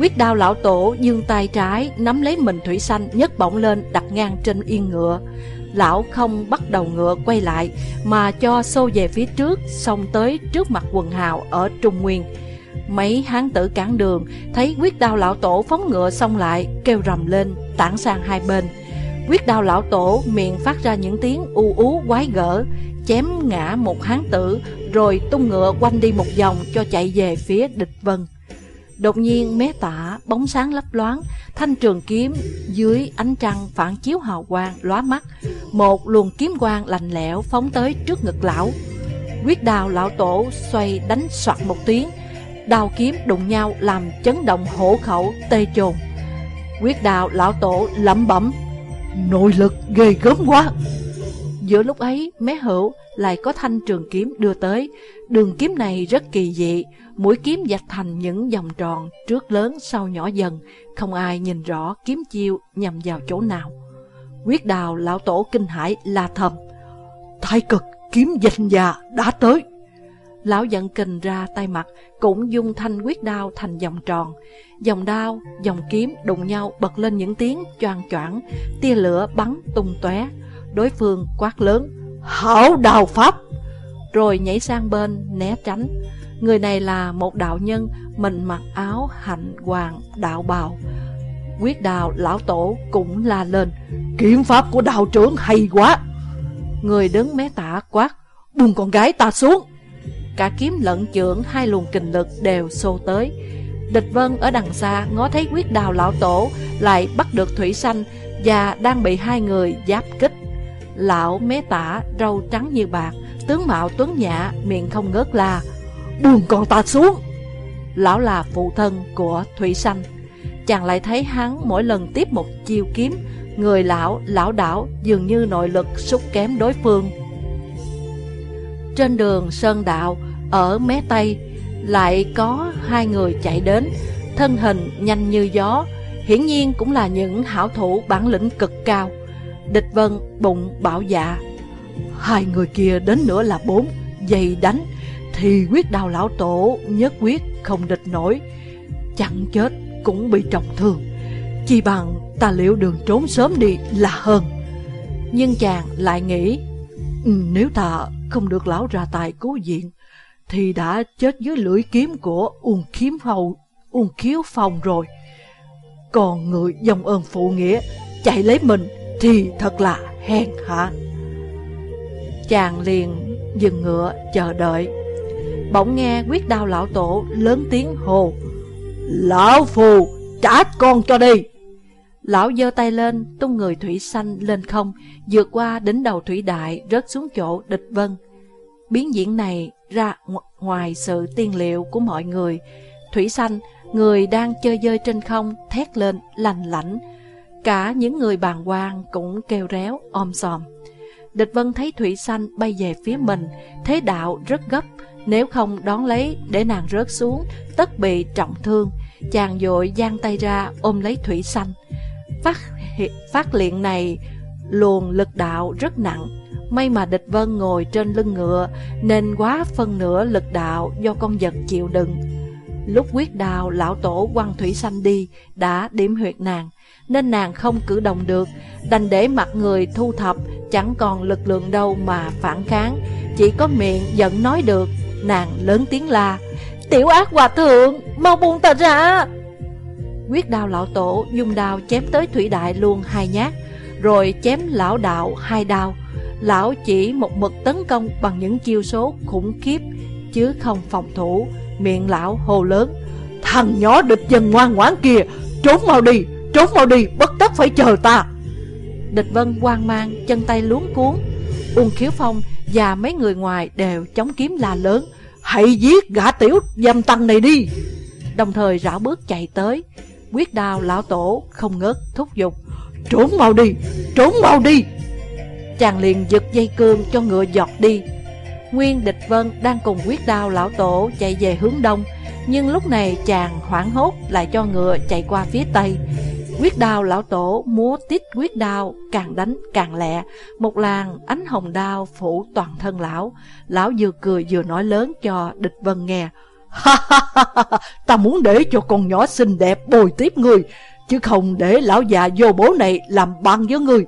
Quyết đao lão tổ, dương tay trái, nắm lấy mình thủy xanh, nhấc bổng lên, đặt ngang trên yên ngựa. Lão không bắt đầu ngựa quay lại, mà cho xô về phía trước, xông tới trước mặt quần hào ở Trung Nguyên. Mấy hán tử cản đường, Thấy quyết đao lão tổ phóng ngựa xong lại, Kêu rầm lên, tản sang hai bên Quyết đao lão tổ miệng phát ra những tiếng u ú quái gở, Chém ngã một hán tử, Rồi tung ngựa quanh đi một vòng Cho chạy về phía địch vân Đột nhiên mé tả bóng sáng lấp loáng Thanh trường kiếm dưới ánh trăng phản chiếu hào quang lóa mắt Một luồng kiếm quang lạnh lẽo phóng tới trước ngực lão Quyết đào lão tổ xoay đánh soạt một tiếng đao kiếm đụng nhau làm chấn động hổ khẩu tê chồn. Quyết đào lão tổ lẩm bẩm, nội lực ghê gớm quá. Giữa lúc ấy, mé hữu lại có thanh trường kiếm đưa tới. Đường kiếm này rất kỳ dị, mũi kiếm dạch thành những vòng tròn, trước lớn sau nhỏ dần, không ai nhìn rõ kiếm chiêu nhằm vào chỗ nào. Quyết đào lão tổ kinh hãi la thầm, thái cực kiếm danh già đã tới. Lão giận kình ra tay mặt Cũng dung thanh quyết đao thành vòng tròn Dòng đao, dòng kiếm đụng nhau bật lên những tiếng choang choảng Tia lửa bắn tung tóe Đối phương quát lớn Hảo đào pháp Rồi nhảy sang bên né tránh Người này là một đạo nhân Mình mặc áo hạnh hoàng đạo bào. Quyết đào lão tổ cũng la lên, Kiếm pháp của đạo trưởng hay quá! Người đứng mé tả quát, Buông con gái ta xuống! Cả kiếm lẫn trưởng hai luồng kình lực đều xô tới. Địch Vân ở đằng xa ngó thấy quyết đào lão tổ Lại bắt được Thủy Sanh Và đang bị hai người giáp kích. Lão mé tả râu trắng như bạc, Tướng mạo tuấn nhã, miệng không ngớt la Buông con ta xuống. Lão là phụ thân của Thủy Sanh. Chàng lại thấy hắn mỗi lần tiếp một chiêu kiếm Người lão, lão đảo dường như nội lực sút kém đối phương. Trên đường Sơn Đạo ở mé Tây lại có hai người chạy đến, thân hình nhanh như gió, hiển nhiên cũng là những hảo thủ bản lĩnh cực cao. Địch Vân bụng bảo dạ, hai người kia đến nữa là bốn, dày đánh, thì quyết đào lão tổ, nhất quyết không địch nổi. Chẳng chết cũng bị trọng thương. Chỉ bằng ta liệu đường trốn sớm đi là hơn. Nhưng chàng lại nghĩ ừ, Nếu ta không được lão ra tài cứu diện Thì đã chết dưới lưỡi kiếm của Uông Kiếm Hầu, Uông Khiếu Phong rồi. Còn người dòng ơn phụ nghĩa Chạy lấy mình Thì thật là hèn hạ. Chàng liền dừng ngựa chờ đợi. Bỗng nghe quyết đao lão tổ lớn tiếng hồ Lão phù trả con cho đi. Lão giơ tay lên tung người thủy xanh lên không vượt qua đến đầu thủy đại rớt xuống chỗ địch vân. Biến diễn này ra ngoài sự tiên liệu của mọi người. Thủy xanh, người đang chơi dơi trên không thét lên lành lãnh Cả những người bàn quan cũng kêu réo om sòm. Địch Vân thấy Thủy Xanh bay về phía mình, thế đạo rất gấp, nếu không đón lấy để nàng rớt xuống, tất bị trọng thương. Chàng dội giang tay ra ôm lấy Thủy Xanh. Phát, phát liện này luồn lực đạo rất nặng. May mà địch vân ngồi trên lưng ngựa nên quá phân nửa lực đạo do con vật chịu đựng. Lúc quyết đào lão tổ quăng thủy xanh đi đã điểm huyệt nàng nên nàng không cử động được, đành để mặt người thu thập, chẳng còn lực lượng đâu mà phản kháng, chỉ có miệng giận nói được, nàng lớn tiếng la, tiểu ác hòa thượng, mau buông ta ra. Quyết đao lão tổ dùng đao chém tới thủy đại luôn hai nhát, rồi chém lão đạo hai đao. Lão chỉ một mực tấn công bằng những chiêu số khủng khiếp, chứ không phòng thủ, miệng lão hồ lớn. Thằng nhỏ địch dân ngoan ngoãn kia, trốn mau đi, Trốn mau đi bất tất phải chờ ta Địch Vân hoang mang Chân tay luống cuốn Uông Khiếu Phong và mấy người ngoài đều chống kiếm la lớn. Hãy giết gã tiểu dâm tăng này đi. Đồng thời rảo bước chạy tới. Quyết đào lão tổ không ngớt thúc giục. Trốn mau đi, Trốn mau đi. Chàng liền giật dây cương cho ngựa giọt đi. Nguyên địch vân đang cùng quyết đao lão tổ chạy về hướng đông. Nhưng lúc này chàng hoảng hốt lại cho ngựa chạy qua phía tây. Quyết đao lão tổ, múa tít quyết đao, Càng đánh càng lẹ. Một làn ánh hồng đao phủ toàn thân lão. Lão vừa cười vừa nói lớn cho địch vân nghe. Ha ha ha Ta muốn để cho con nhỏ xinh đẹp bồi tiếp người Chứ không để lão già vô bố này làm băng với người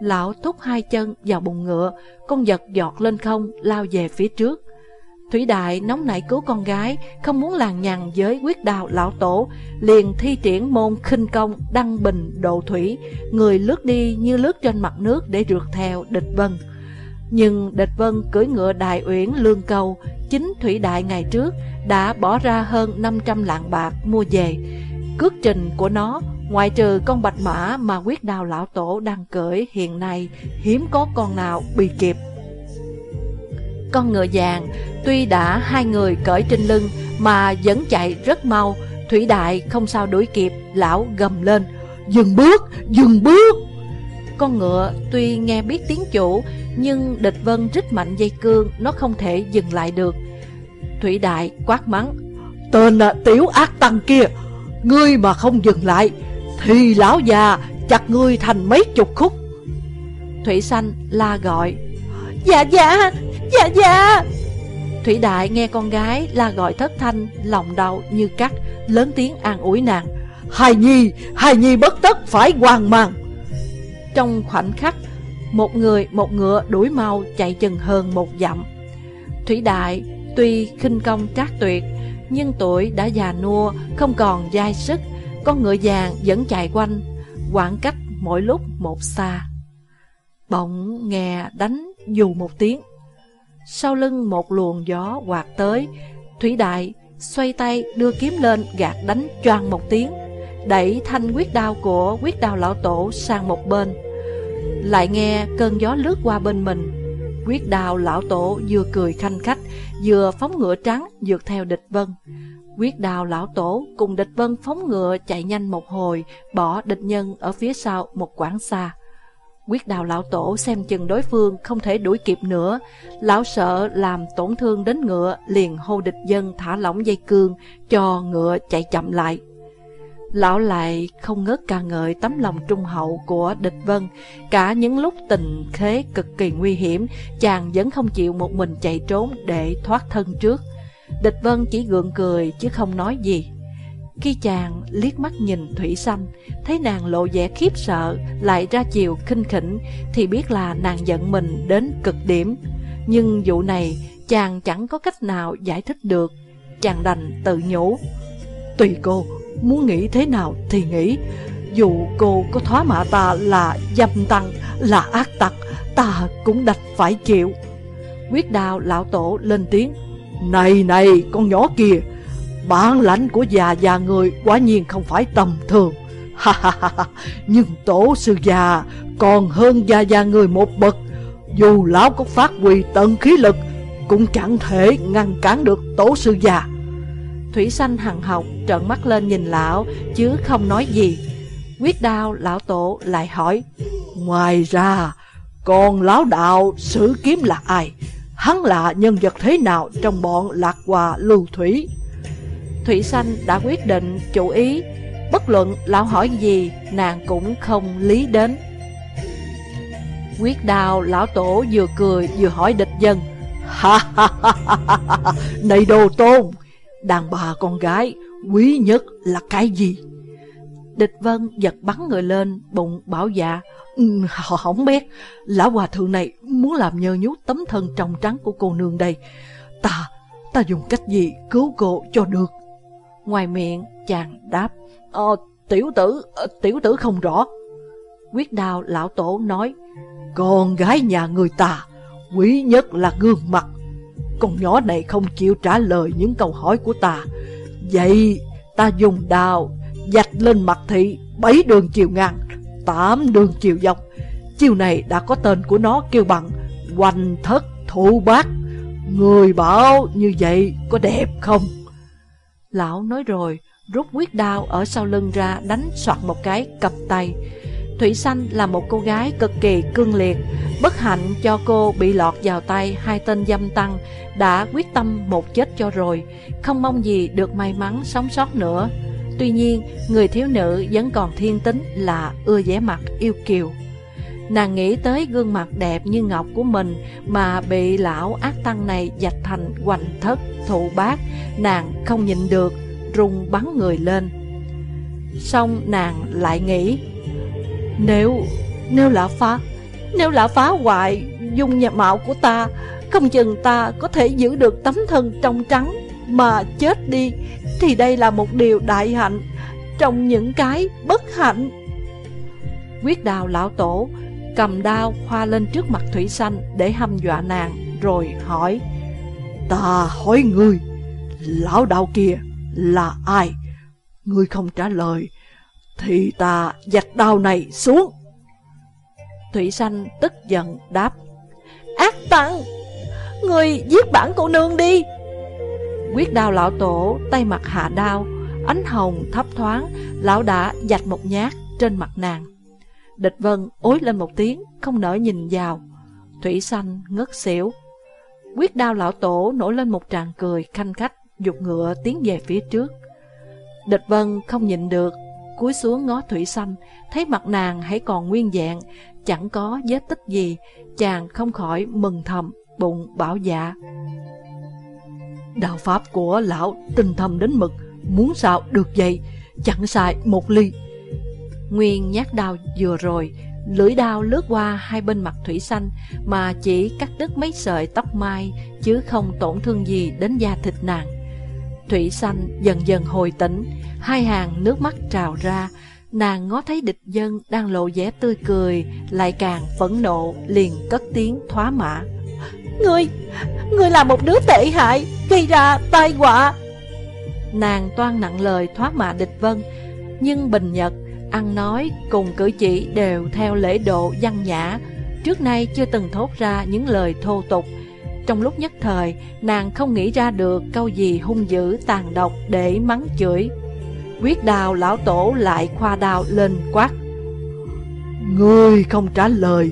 Lão thúc hai chân vào bụng ngựa, Con vật giọt lên không, lao về phía trước. Thủy Đại nóng nảy cứu con gái, không muốn làng nhằn với quyết Đào lão tổ, liền thi triển môn khinh công đăng bình độ thủy, người lướt đi như lướt trên mặt nước để rượt theo địch vân. Nhưng địch vân cưỡi ngựa đại uyển lương cầu, chính Thủy Đại ngày trước đã bỏ ra hơn 500 lạng bạc mua về. Cước trình của nó, ngoại trừ con bạch mã mà quyết đào lão tổ đang cưỡi hiện nay, hiếm có con nào bị kịp. Con ngựa vàng. Tuy đã hai người cởi trên lưng Mà vẫn chạy rất mau. Thủy Đại không sao đuổi kịp Lão gầm lên. Dừng bước, dừng bước. Con ngựa tuy nghe biết tiếng chủ Nhưng địch vân rít mạnh dây cương Nó không thể dừng lại được. Thủy Đại quát mắng Tên à, tiểu ác tăng kia Ngươi mà không dừng lại Thì lão già chặt ngươi thành mấy chục khúc. Thủy Xanh la gọi Dạ dạ Dạ dạ. Thủy Đại nghe con gái la gọi thất thanh Lòng đau như cắt Lớn tiếng an ủi nàng. Hài nhi, hài nhi bất tất phải hoàng mang. Trong khoảnh khắc Một người một ngựa đuổi mau chạy chừng hơn một dặm. Thủy Đại tuy khinh công trác tuyệt Nhưng tuổi đã già nua Không còn dai sức. Con ngựa vàng vẫn chạy quanh Quảng cách mỗi lúc một xa. Bỗng nghe đánh dù một tiếng sau lưng một luồng gió quạt tới, Thủy Đại xoay tay đưa kiếm lên gạt đánh choang một tiếng, Đẩy thanh quyết đao của quyết đao lão tổ sang một bên. Lại nghe cơn gió lướt qua bên mình, Quyết đao lão tổ vừa cười khanh khách, Vừa phóng ngựa trắng dược theo địch vân. Quyết đao lão tổ cùng địch vân phóng ngựa chạy nhanh một hồi, Bỏ địch nhân ở phía sau một quãng xa. Quyết đào lão tổ xem chừng đối phương không thể đuổi kịp nữa. Lão sợ làm tổn thương đến ngựa, Liền hô địch dân thả lỏng dây cương, Cho ngựa chạy chậm lại. Lão lại không ngớt ca ngợi tấm lòng trung hậu của địch vân. Cả những lúc tình thế cực kỳ nguy hiểm, Chàng vẫn không chịu một mình chạy trốn để thoát thân trước. Địch Vân chỉ gượng cười chứ không nói gì. Khi chàng liếc mắt nhìn Thủy xanh, Thấy nàng lộ vẻ khiếp sợ Lại ra chiều khinh khỉnh Thì biết là nàng giận mình đến cực điểm. Nhưng vụ này chàng chẳng có cách nào giải thích được. Chàng đành tự nhủ Tùy cô muốn nghĩ thế nào thì nghĩ. Dù cô có thoá mạ ta là dâm tăng Là ác tặc Ta cũng đành phải chịu. Quyết đào lão tổ lên tiếng Này này con nhỏ kia Bản lãnh của già già người quả nhiên không phải tầm thường. Ha ha ha. Nhưng tổ sư già còn hơn già già người một bậc. Dù lão có phát huy tận khí lực, Cũng chẳng thể ngăn cản được tổ sư già. Thủy sanh hằng học, trợn mắt lên nhìn lão, Chứ không nói gì. Quyết đao, lão tổ lại hỏi, Ngoài ra, Còn lão đạo sử kiếm là ai? Hắn là nhân vật thế nào Trong bọn lạc hòa lưu thủy? Thủy sanh đã quyết định chủ ý. Bất luận lão hỏi gì Nàng cũng không lý đến. Quyết đào lão tổ vừa cười vừa hỏi địch dân. Ha ha ha ha ha Này đồ tôn Đàn bà con gái quý nhất là cái gì? Địch Vân giật bắn người lên bụng bảo dạ. Ừ, họ không biết. Lão hòa thượng này muốn làm nhơ nhút tấm thân trong trắng của cô nương đây. Ta, ta dùng cách gì cứu cô cho được? Ngoài miệng chàng đáp Ờ, tiểu tử, ờ, tiểu tử không rõ. Quyết đào lão tổ nói Con gái nhà người ta Quý nhất là gương mặt. Con nhỏ này không chịu trả lời những câu hỏi của ta. Vậy ta dùng đào Dạch lên mặt thị Bảy đường chiều ngang Tám đường chiều dọc. Chiều này đã có tên của nó kêu bằng Hoành thất thụ bát Người bảo như vậy có đẹp không? Lão nói rồi Rút quyết đao ở sau lưng ra Đánh soạt một cái cặp tay. Thủy Sanh là một cô gái cực kỳ cương liệt Bất hạnh cho cô bị lọt vào tay hai tên dâm tăng Đã quyết tâm một chết cho rồi Không mong gì được may mắn sống sót nữa. Tuy nhiên, người thiếu nữ vẫn còn thiên tính là ưa vẻ mặt yêu kiều. Nàng nghĩ tới gương mặt đẹp như ngọc của mình Mà bị lão ác tăng này dạch thành hoành thất, thụ bát Nàng không nhịn được, rung bắn người lên Xong nàng lại nghĩ nếu, nếu lão phá, nếu lão phá hoại dung nhà mạo của ta, không chừng ta có thể giữ được tấm thân trong trắng mà chết đi, thì đây là một điều đại hạnh trong những cái bất hạnh. Quyết đào lão tổ cầm đao khoa lên trước mặt Thủy Sanh để hăm dọa nàng, rồi hỏi Ta hỏi ngươi, lão đạo kia là ai? Ngươi không trả lời, thì ta giặt đao này xuống. Thủy Sanh tức giận đáp Ác tăng Người giết bản cô nương đi. Quyết đao lão tổ Tay mặt hạ đao Ánh hồng thấp thoáng Lão đã dạch một nhát trên mặt nàng. Địch vân ối lên một tiếng Không nở nhìn vào Thủy Xanh ngất xỉu Quyết đao lão tổ nổi lên một tràng cười khanh khách Dục ngựa tiến về phía trước Địch vân không nhịn được cúi xuống ngó Thủy Xanh thấy mặt nàng hãy còn nguyên dạng, chẳng có vết tích gì, chàng không khỏi mừng thầm, bụng bảo dạ. Đạo pháp của lão tinh thầm đến mực, muốn sao được vậy, chẳng sai một ly. Nguyên nhát đao vừa rồi, lưỡi đao lướt qua hai bên mặt Thủy Sanh mà chỉ cắt đứt mấy sợi tóc mai, chứ không tổn thương gì đến da thịt nàng. Thủy Sanh dần dần hồi tỉnh, hai hàng nước mắt trào ra, nàng ngó thấy địch dân đang lộ vẻ tươi cười, lại càng phẫn nộ, liền cất tiếng thoá mã. Ngươi, ngươi là một đứa tệ hại, gây ra tai họa. Nàng toan nặng lời thoá mạ địch vân, nhưng bình nhật, ăn nói cùng cử chỉ đều theo lễ độ văn nhã, trước nay chưa từng thốt ra những lời thô tục, trong lúc nhất thời, nàng không nghĩ ra được câu gì hung dữ tàn độc để mắng chửi. Quyết đào lão tổ lại khoa đào lên quát. Ngươi không trả lời,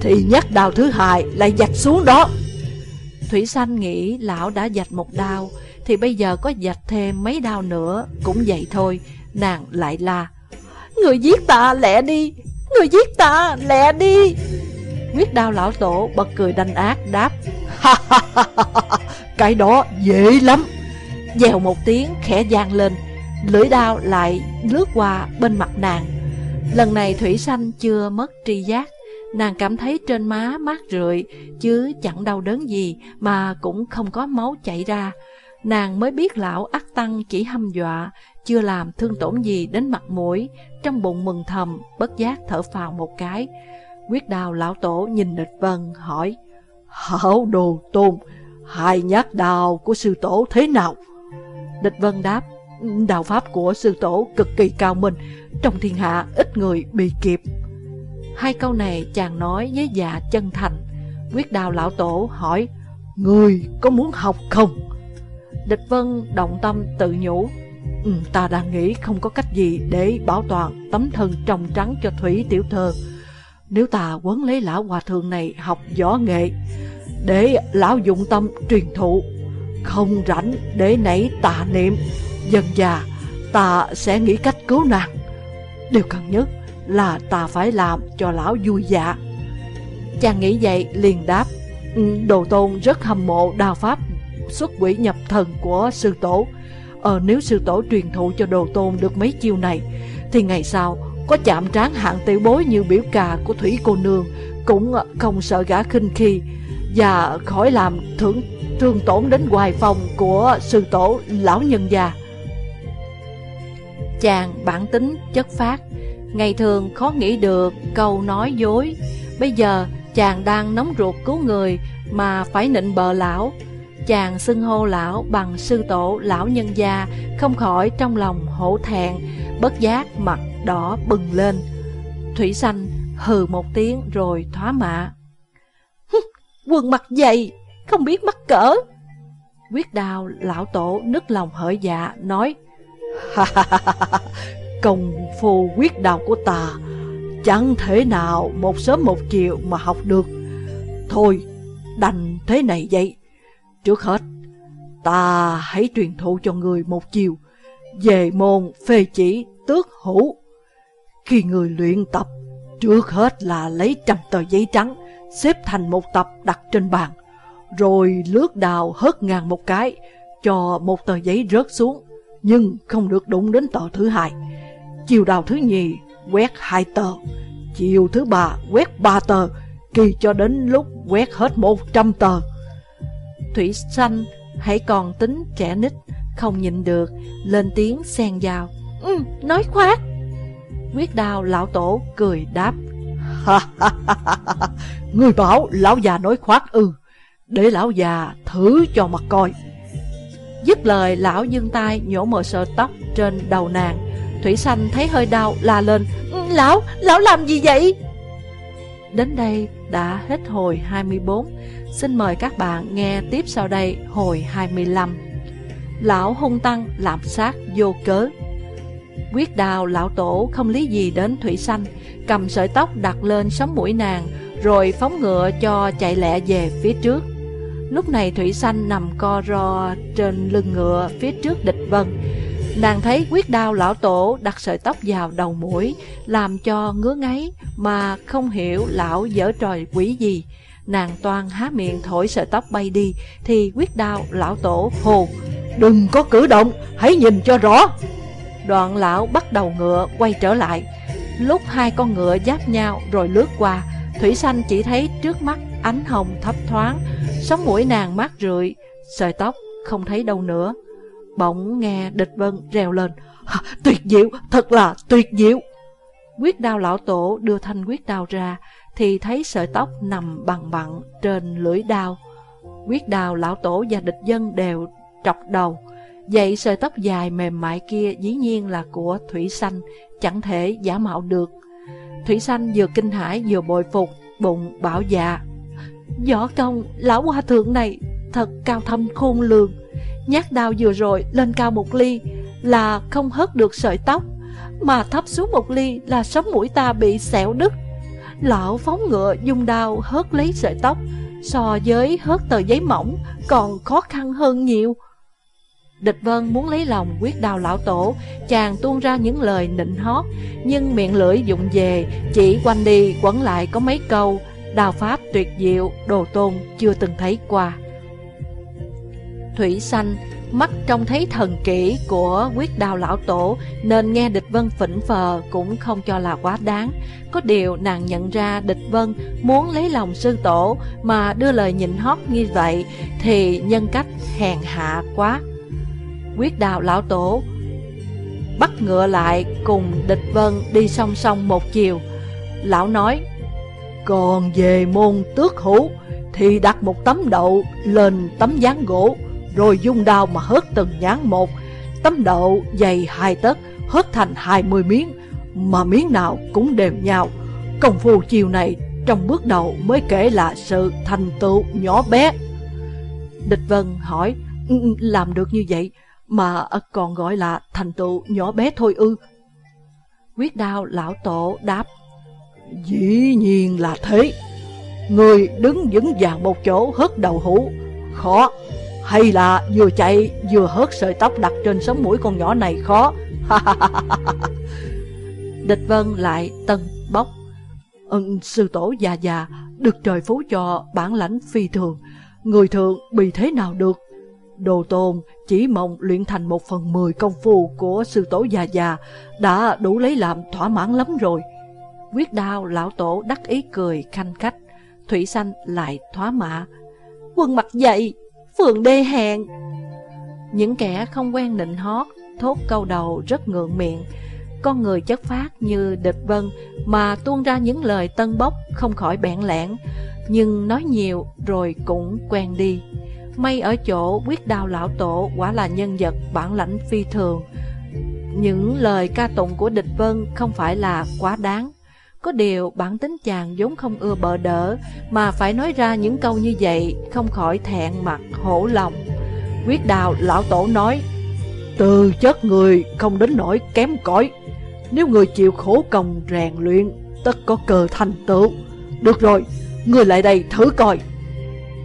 thì nhắc đào thứ hai lại dạch xuống đó. Thủy Sanh nghĩ lão đã dạch một đao, thì bây giờ có dạch thêm mấy đao nữa, cũng vậy thôi, nàng lại la. Người giết ta lẹ đi, người giết ta lẹ đi. Quyết đao lão tổ bật cười đanh ác đáp Cái đó dễ lắm. Dèo một tiếng khẽ giang lên. Lưỡi đao lại lướt qua bên mặt nàng. Lần này Thủy Sanh chưa mất tri giác. Nàng cảm thấy trên má mát rượi Chứ chẳng đau đớn gì Mà cũng không có máu chảy ra. Nàng mới biết lão ác tăng chỉ hăm dọa, Chưa làm thương tổn gì đến mặt mũi, Trong bụng mừng thầm, Bất giác thở phào một cái. Quyết đào lão tổ nhìn địch vân, hỏi, Hảo đồ tôn, Hai nhát đào của sư tổ thế nào? Địch vân đáp Đạo pháp của sư tổ cực kỳ cao minh, Trong thiên hạ ít người bị kịp. Hai câu này chàng nói với dạ chân thành. Quyết đào lão tổ hỏi, Người có muốn học không? Địch vân động tâm tự nhủ. Ừ, Ta đang nghĩ không có cách gì để bảo toàn tấm thân trong trắng cho Thủy tiểu thơ. Nếu ta quấn lấy lão hòa thượng này học võ nghệ Để lão dụng tâm truyền thụ Không rảnh để nảy tà niệm Dần già ta sẽ nghĩ cách cứu nàng. Điều cần nhất là ta phải làm cho lão vui dạ Chàng nghĩ vậy liền đáp. Ừ, đồ tôn rất hâm mộ đào pháp xuất quỷ nhập thần của sư tổ. Ờ nếu sư tổ truyền thụ cho đồ tôn được mấy chiêu này, Thì ngày sau có chạm trán hạng tiểu bối như biểu cà của thủy cô nương Cũng không sợ gã khinh khi Và khỏi làm thưởng, thương tổn đến hoài phòng của sư tổ lão nhân già Chàng bản tính chất phát, Ngày thường khó nghĩ được câu nói dối. Bây giờ chàng đang nóng ruột cứu người Mà phải nịnh bờ lão. Chàng xưng hô lão bằng sư tổ, lão nhân gia, Không khỏi trong lòng hổ thẹn, Bất giác mặt đỏ bừng lên. Thủy xanh hừ một tiếng rồi thoá mạ. Quần mặt dày, Không biết mắc cỡ. Quyết đào lão tổ nức lòng hỡi dạ Nói Công phu quyết đạo của ta, Chẳng thể nào một sớm một chiều mà học được. Thôi, đành thế này vậy. Trước hết. Ta hãy truyền thụ cho người một chiều, Về môn phê chỉ tước hữu. Khi người luyện tập, Trước hết là lấy trăm tờ giấy trắng, Xếp thành một tập đặt trên bàn, Rồi lướt đào hớt ngang một cái, Cho một tờ giấy rớt xuống, Nhưng không được đụng đến tờ thứ hai. Chiều đào thứ nhì, quét hai tờ. Chiều thứ ba, quét ba tờ, Kỳ cho đến lúc quét hết một trăm tờ. Thủy xanh hãy còn tính trẻ nít Không nhịn được Lên tiếng xen vào. Ừ nói khoát Quyết đào lão tổ cười đáp. Người bảo lão già nói khoát ư ừ, Để lão già thử cho mặt coi. Dứt lời lão dương tay nhổ mờ sợi tóc trên đầu nàng. Thủy Sanh thấy hơi đau la lên. Ừ, lão, lão làm gì vậy? Đến đây đã hết hồi 24 Xin mời các bạn nghe tiếp sau đây hồi 25 Lão hung tăng làm sát vô cớ. Quyết đào lão tổ không lý gì đến Thủy Sanh, Cầm sợi tóc đặt lên sống mũi nàng, Rồi phóng ngựa cho chạy lẹ về phía trước. Lúc này Thủy Sanh nằm co ro trên lưng ngựa phía trước địch vân. Nàng thấy quyết đao lão tổ đặt sợi tóc vào đầu mũi, Làm cho ngứa ngáy Mà không hiểu lão dở tròi quỷ gì. Nàng toàn há miệng thổi sợi tóc bay đi Thì quyết đao lão tổ hồ Đừng có cử động, hãy nhìn cho rõ. Đoạn lão bắt đầu ngựa quay trở lại. Lúc hai con ngựa giáp nhau rồi lướt qua Thủy xanh chỉ thấy trước mắt ánh hồng thấp thoáng Sống mũi nàng mát rượi Sợi tóc không thấy đâu nữa. Bỗng nghe địch vân reo lên Tuyệt diệu, thật là tuyệt diệu. Quyết đao lão tổ đưa thanh quyết đao ra thì thấy sợi tóc nằm bằng bằng trên lưỡi đao. Quyết đào lão tổ và địch dân đều trọc đầu. Vậy sợi tóc dài mềm mại kia dĩ nhiên là của Thủy Sanh, Chẳng thể giả mạo được. Thủy Sanh vừa kinh hãi vừa bội phục, Bụng bảo dạ Võ công lão hoa thượng này thật cao thâm khôn lường. Nhát đao vừa rồi lên cao một ly Là không hớt được sợi tóc, Mà thấp xuống một ly là sống mũi ta bị xẻo đứt. Lão phóng ngựa, dùng đao hớt lấy sợi tóc, So với hớt tờ giấy mỏng Còn khó khăn hơn nhiều. Địch Vân muốn lấy lòng quyết đào lão tổ, Chàng tuôn ra những lời nịnh hót, Nhưng miệng lưỡi dụng về, Chỉ quanh đi quẩn lại có mấy câu Đào pháp tuyệt diệu, Đồ tôn chưa từng thấy qua. Thủy xanh Mắt trông thấy thần kỹ của quyết đào lão tổ, Nên nghe địch vân phỉnh phờ cũng không cho là quá đáng. Có điều nàng nhận ra địch vân muốn lấy lòng sư tổ Mà đưa lời nhịn hót như vậy Thì nhân cách hèn hạ quá. Quyết đào lão tổ Bắt ngựa lại cùng địch vân đi song song một chiều. Lão nói, Còn về môn tước hữu Thì đặt một tấm đậu lên tấm dáng gỗ. Rồi dùng đao mà hớt từng nhán một, Tấm đậu dày hai tấc, Hớt thành hai mươi miếng, Mà miếng nào cũng đều nhau Công phu chiều này trong bước đầu mới kể là sự thành tựu nhỏ bé. Địch Vân hỏi ừ, ừ, Làm được như vậy mà còn gọi là thành tựu nhỏ bé thôi ư? Quyết đao lão tổ đáp, Dĩ nhiên là thế. Người đứng vững vàng một chỗ hớt đầu hũ, Khó. Hay là vừa chạy vừa hớt sợi tóc đặt trên sống mũi con nhỏ này khó. Địch Vân lại tân bốc. Ừ, Sư tổ già già Được trời phú cho bản lãnh phi thường. Người thường bị thế nào được? Đồ tôn chỉ mong luyện thành một phần mười công phu của sư tổ già già đã đủ lấy làm thỏa mãn lắm rồi. Quyết đao lão tổ đắc ý cười khanh khách, thủy xanh lại thoá mạ. Quân mặt dậy, phường đê hẹn. Những kẻ không quen nịnh hót, thốt câu đầu rất ngượng miệng. Con người chất phát như địch vân mà tuôn ra những lời tân bốc không khỏi bẽn lẽn, nhưng nói nhiều rồi cũng quen đi. May ở chỗ quyết đào lão tổ quả là nhân vật bản lãnh phi thường Những lời ca tụng của địch vân không phải là quá đáng có điều bản tính chàng vốn không ưa bợ đỡ Mà phải nói ra những câu như vậy không khỏi thẹn mặt hổ lòng. Quyết đào lão tổ nói Từ chất người không đến nỗi kém cỏi. Nếu người chịu khổ công rèn luyện Tất có cờ thành tựu. Được rồi, người lại đây thử coi.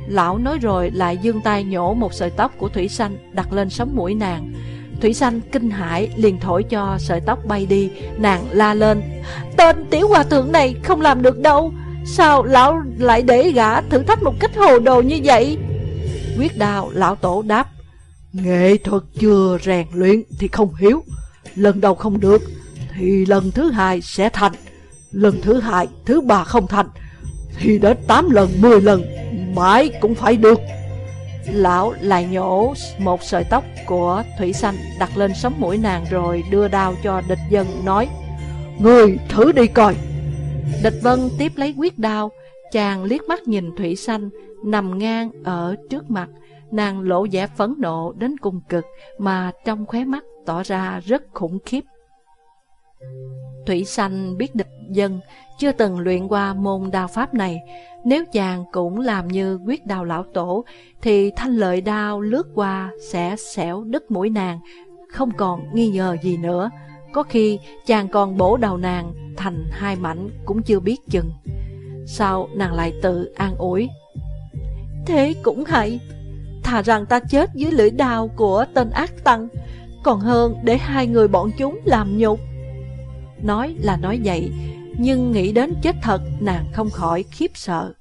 Lão nói rồi lại dương tay nhổ một sợi tóc của Thủy Sanh đặt lên sống mũi nàng. Thủy Sanh kinh hãi liền thổi cho sợi tóc bay đi Nàng la lên Tên tiểu hòa thượng này không làm được đâu. Sao lão lại để gã thử thách một cách hồ đồ như vậy? Quyết đào lão tổ đáp Nghệ thuật chưa rèn luyện thì không hiếu Lần đầu không được Thì lần thứ hai sẽ thành. Lần thứ hai, thứ ba không thành Thì đến 8 lần, 10 lần mãi cũng phải được. Lão lại nhổ một sợi tóc của Thủy Xanh đặt lên sống mũi nàng rồi đưa đao cho địch dân nói Người thử đi coi. Địch vân tiếp lấy quyết đao Chàng liếc mắt nhìn Thủy Xanh nằm ngang ở trước mặt. Nàng lộ vẻ phẫn nộ đến cùng cực mà trong khóe mắt tỏ ra rất khủng khiếp. Thủy Xanh biết địch dân chưa từng luyện qua môn đao pháp này. Nếu chàng cũng làm như quyết đào lão tổ, thì thanh lợi đao lướt qua sẽ xẻo đứt mũi nàng, không còn nghi ngờ gì nữa. Có khi chàng còn bổ đầu nàng thành hai mảnh cũng chưa biết chừng. Sau nàng lại tự an ủi. Thế cũng hay, thà rằng ta chết dưới lưỡi đao của tên ác tăng, còn hơn để hai người bọn chúng làm nhục. Nói là nói vậy, nhưng nghĩ đến chết thật nàng không khỏi khiếp sợ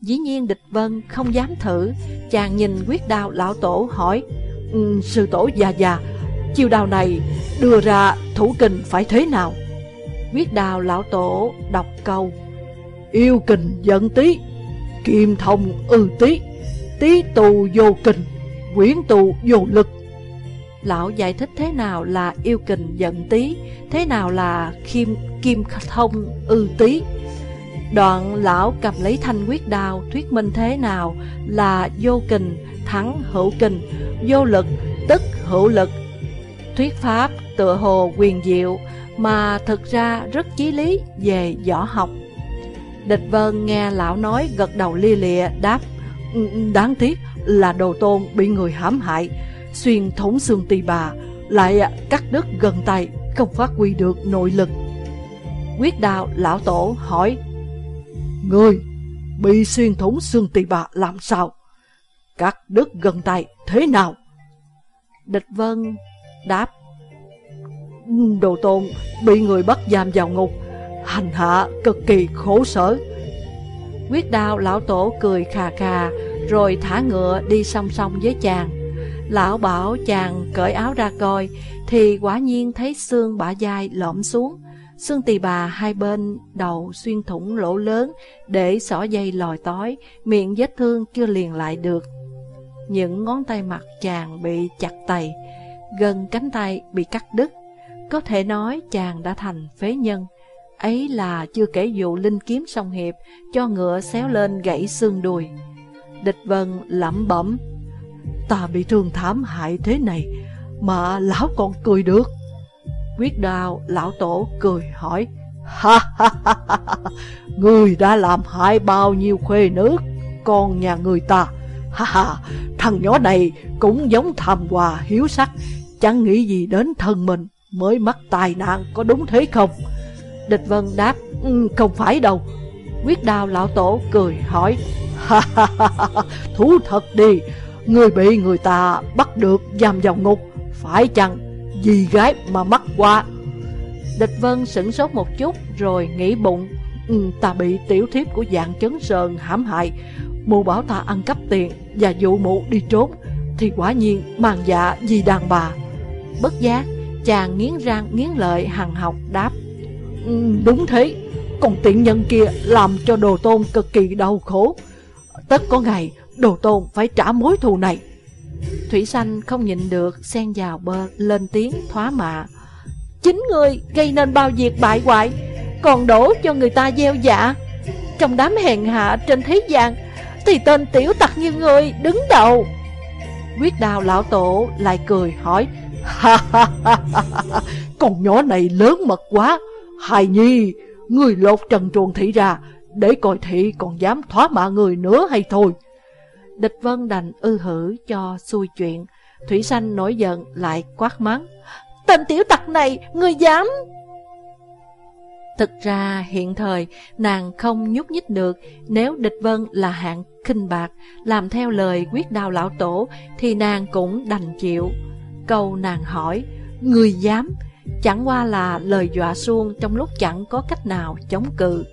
Dĩ nhiên địch vân không dám thử Chàng nhìn quyết đao lão tổ hỏi um, Sư tổ già già Chiêu đào này đưa ra thủ kình phải thế nào? Quyết đào lão tổ đọc câu Yêu kình giận tí Kim thông ư tí Tí tù vô kình Quyển tù vô lực. Lão giải thích thế nào là yêu kình giận tí Thế nào là kim, kim thông ư tí? Đoạn lão cầm lấy thanh quyết đao Thuyết minh thế nào là vô kình thắng hữu kình Vô lực tức hữu lực. Thuyết pháp tựa hồ quyền diệu Mà thực ra rất chí lý về võ học Địch Vân nghe lão nói gật đầu lia lịa đáp ừ, ừ, Đáng tiếc là đồ tôn bị người hãm hại xuyên thủng xương tỳ bà, lại cắt đứt gần tay, không phát huy được nội lực. Quyết đạo lão tổ hỏi, Người bị xuyên thủng xương tỳ bà làm sao? Cắt đứt gần tay thế nào? Địch Vân đáp, Đồ tôn bị người bắt giam vào ngục, hành hạ cực kỳ khổ sở. Quyết đao lão tổ cười khà khà, rồi thả ngựa đi song song với chàng. Lão bảo chàng cởi áo ra coi Thì quả nhiên thấy xương bả dai lõm xuống Xương tỳ bà hai bên đầu xuyên thủng lỗ lớn Để xỏ dây lòi tói Miệng vết thương chưa liền lại được Những ngón tay mặt chàng bị chặt tay Gần cánh tay bị cắt đứt. Có thể nói chàng đã thành phế nhân. Ấy là chưa kể vụ linh kiếm song hiệp Cho ngựa xéo lên gãy xương đùi. Địch vân lẩm bẩm, Ta bị thương thảm hại thế này Mà lão còn cười được? Quyết đào lão tổ cười hỏi, Ha ha ha ha Người đã làm hại bao nhiêu khuê nước Con nhà người ta? Ha ha, Thằng nhỏ này cũng giống tham hòa hiếu sắc. Chẳng nghĩ gì đến thân mình Mới mắc tai nạn có đúng thế không? Địch Vân đáp ừ, Không phải đâu. Quyết đào lão tổ cười hỏi Ha ha ha Thú thật đi Người bị người ta bắt được giam vào ngục Phải chăng Vì gái mà mắc qua Địch Vân sửng sốt một chút Rồi nghĩ bụng ừ, Ta bị tiểu thiếp của dạng chấn sơn hãm hại Mụ bảo ta ăn cắp tiền Và dụ mụ đi trốn Thì quả nhiên mang dạ vì đàn bà. Bất giác, Chàng nghiến răng nghiến lợi hằng học đáp ừ, Đúng thế Còn tiện nhân kia làm cho đồ tôn cực kỳ đau khổ. Tất có ngày, đồ tôn phải trả mối thù này. Thủy Sanh không nhịn được, xen vào bơ lên tiếng thoá mạ, Chính người gây nên bao việc bại hoại, Còn đổ cho người ta gieo dạ. Trong đám hèn hạ trên thế gian, Thì tên tiểu tặc như người đứng đầu. Quyết đào lão tổ lại cười hỏi Ha ha ha ha Con nhỏ này lớn mật quá. Hài nhi Người lột trần truồng thị ra Để coi thị còn dám thoá mạ người nữa hay thôi. Địch Vân đành ư hử cho xui chuyện. Thủy Sanh nổi giận lại quát mắng. Tên tiểu tặc này, người dám! Thực ra hiện thời nàng không nhúc nhích được. Nếu địch vân là hạng khinh bạc Làm theo lời quyết đào lão tổ Thì nàng cũng đành chịu. Câu nàng hỏi Người dám? Chẳng qua là lời dọa xuông Trong lúc chẳng có cách nào chống cự.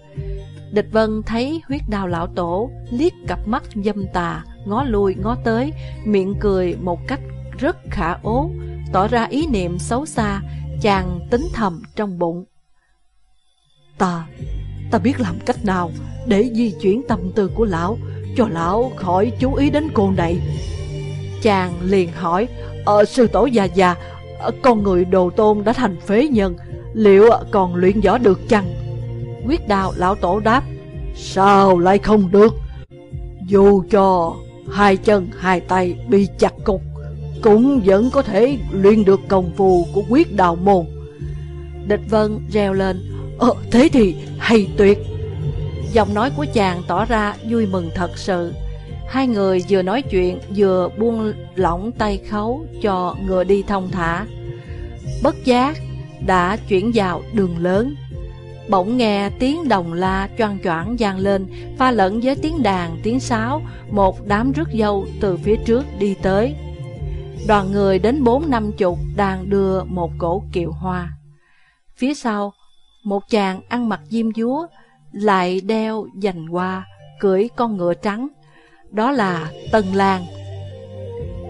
Địch vân thấy huyết đào lão tổ Liếc cặp mắt dâm tà Ngó lui ngó tới Miệng cười một cách rất khả ố Tỏ ra ý niệm xấu xa Chàng tính thầm trong bụng. Ta, ta biết làm cách nào Để di chuyển tâm tư của lão Cho lão khỏi chú ý đến cô này. Chàng liền hỏi Ờ sư tổ già già Con người đồ tôn đã thành phế nhân Liệu còn luyện võ được chăng Quyết đào lão tổ đáp Sao lại không được Dù cho hai chân hai tay bị chặt cục cũng vẫn có thể luyện được công phu của quyết Đào môn. Địch Vân reo lên, Ờ, thế thì hay tuyệt. Giọng nói của chàng tỏ ra vui mừng thật sự. Hai người vừa nói chuyện vừa buông lỏng tay khấu cho ngựa đi thông thả. Bất giác đã chuyển vào đường lớn. Bỗng nghe tiếng đồng la choang choảng vang lên, pha lẫn với tiếng đàn, tiếng sáo, một đám rước dâu từ phía trước đi tới. Đoàn người đến bốn năm chục đang đưa một cổ kiệu hoa. Phía sau, một chàng ăn mặc diêm dúa, lại đeo dành hoa, cưỡi con ngựa trắng. Đó là Tân Lan.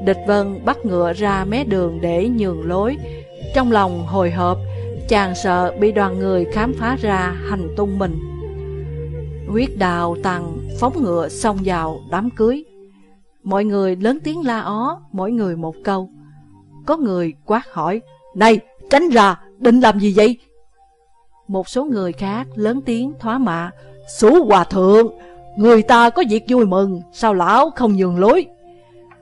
Địch Vân bắt ngựa ra mé đường để nhường lối. Trong lòng hồi hộp, chàng sợ bị đoàn người khám phá ra hành tung mình. Quyết đào tăng phóng ngựa xông vào đám cưới. Mọi người lớn tiếng la ó, mỗi người một câu. Có người quát hỏi, Này, tránh ra, định làm gì vậy? Một số người khác lớn tiếng thoá mạ, Sú hòa thượng, người ta có việc vui mừng, sao lão không nhường lối?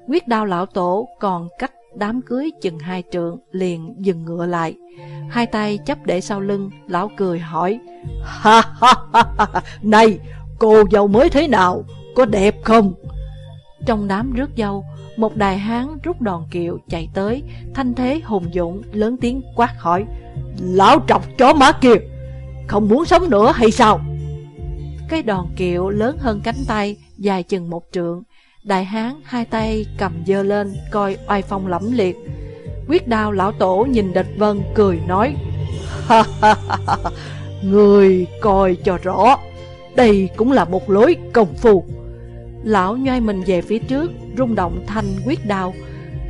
Quyết đao lão tổ còn cách đám cưới chừng hai trượng, liền dừng ngựa lại. Hai tay chấp để sau lưng, lão cười hỏi, Ha ha ha ha, này, cô dâu mới thế nào, có đẹp không? Trong đám rước dâu, một đài hán rút đòn kiệu chạy tới, thanh thế hùng dũng, lớn tiếng quát hỏi. Lão trọc chó má kia, không muốn sống nữa hay sao? Cái đòn kiệu lớn hơn cánh tay, dài chừng một trượng. Đại hán hai tay cầm dơ lên, coi oai phong lẫm liệt. Quyết đao lão tổ nhìn địch vân cười nói. Ha ha ha, người coi cho rõ, đây cũng là một lối công phu. Lão nhoai mình về phía trước Rung động thanh quyết đao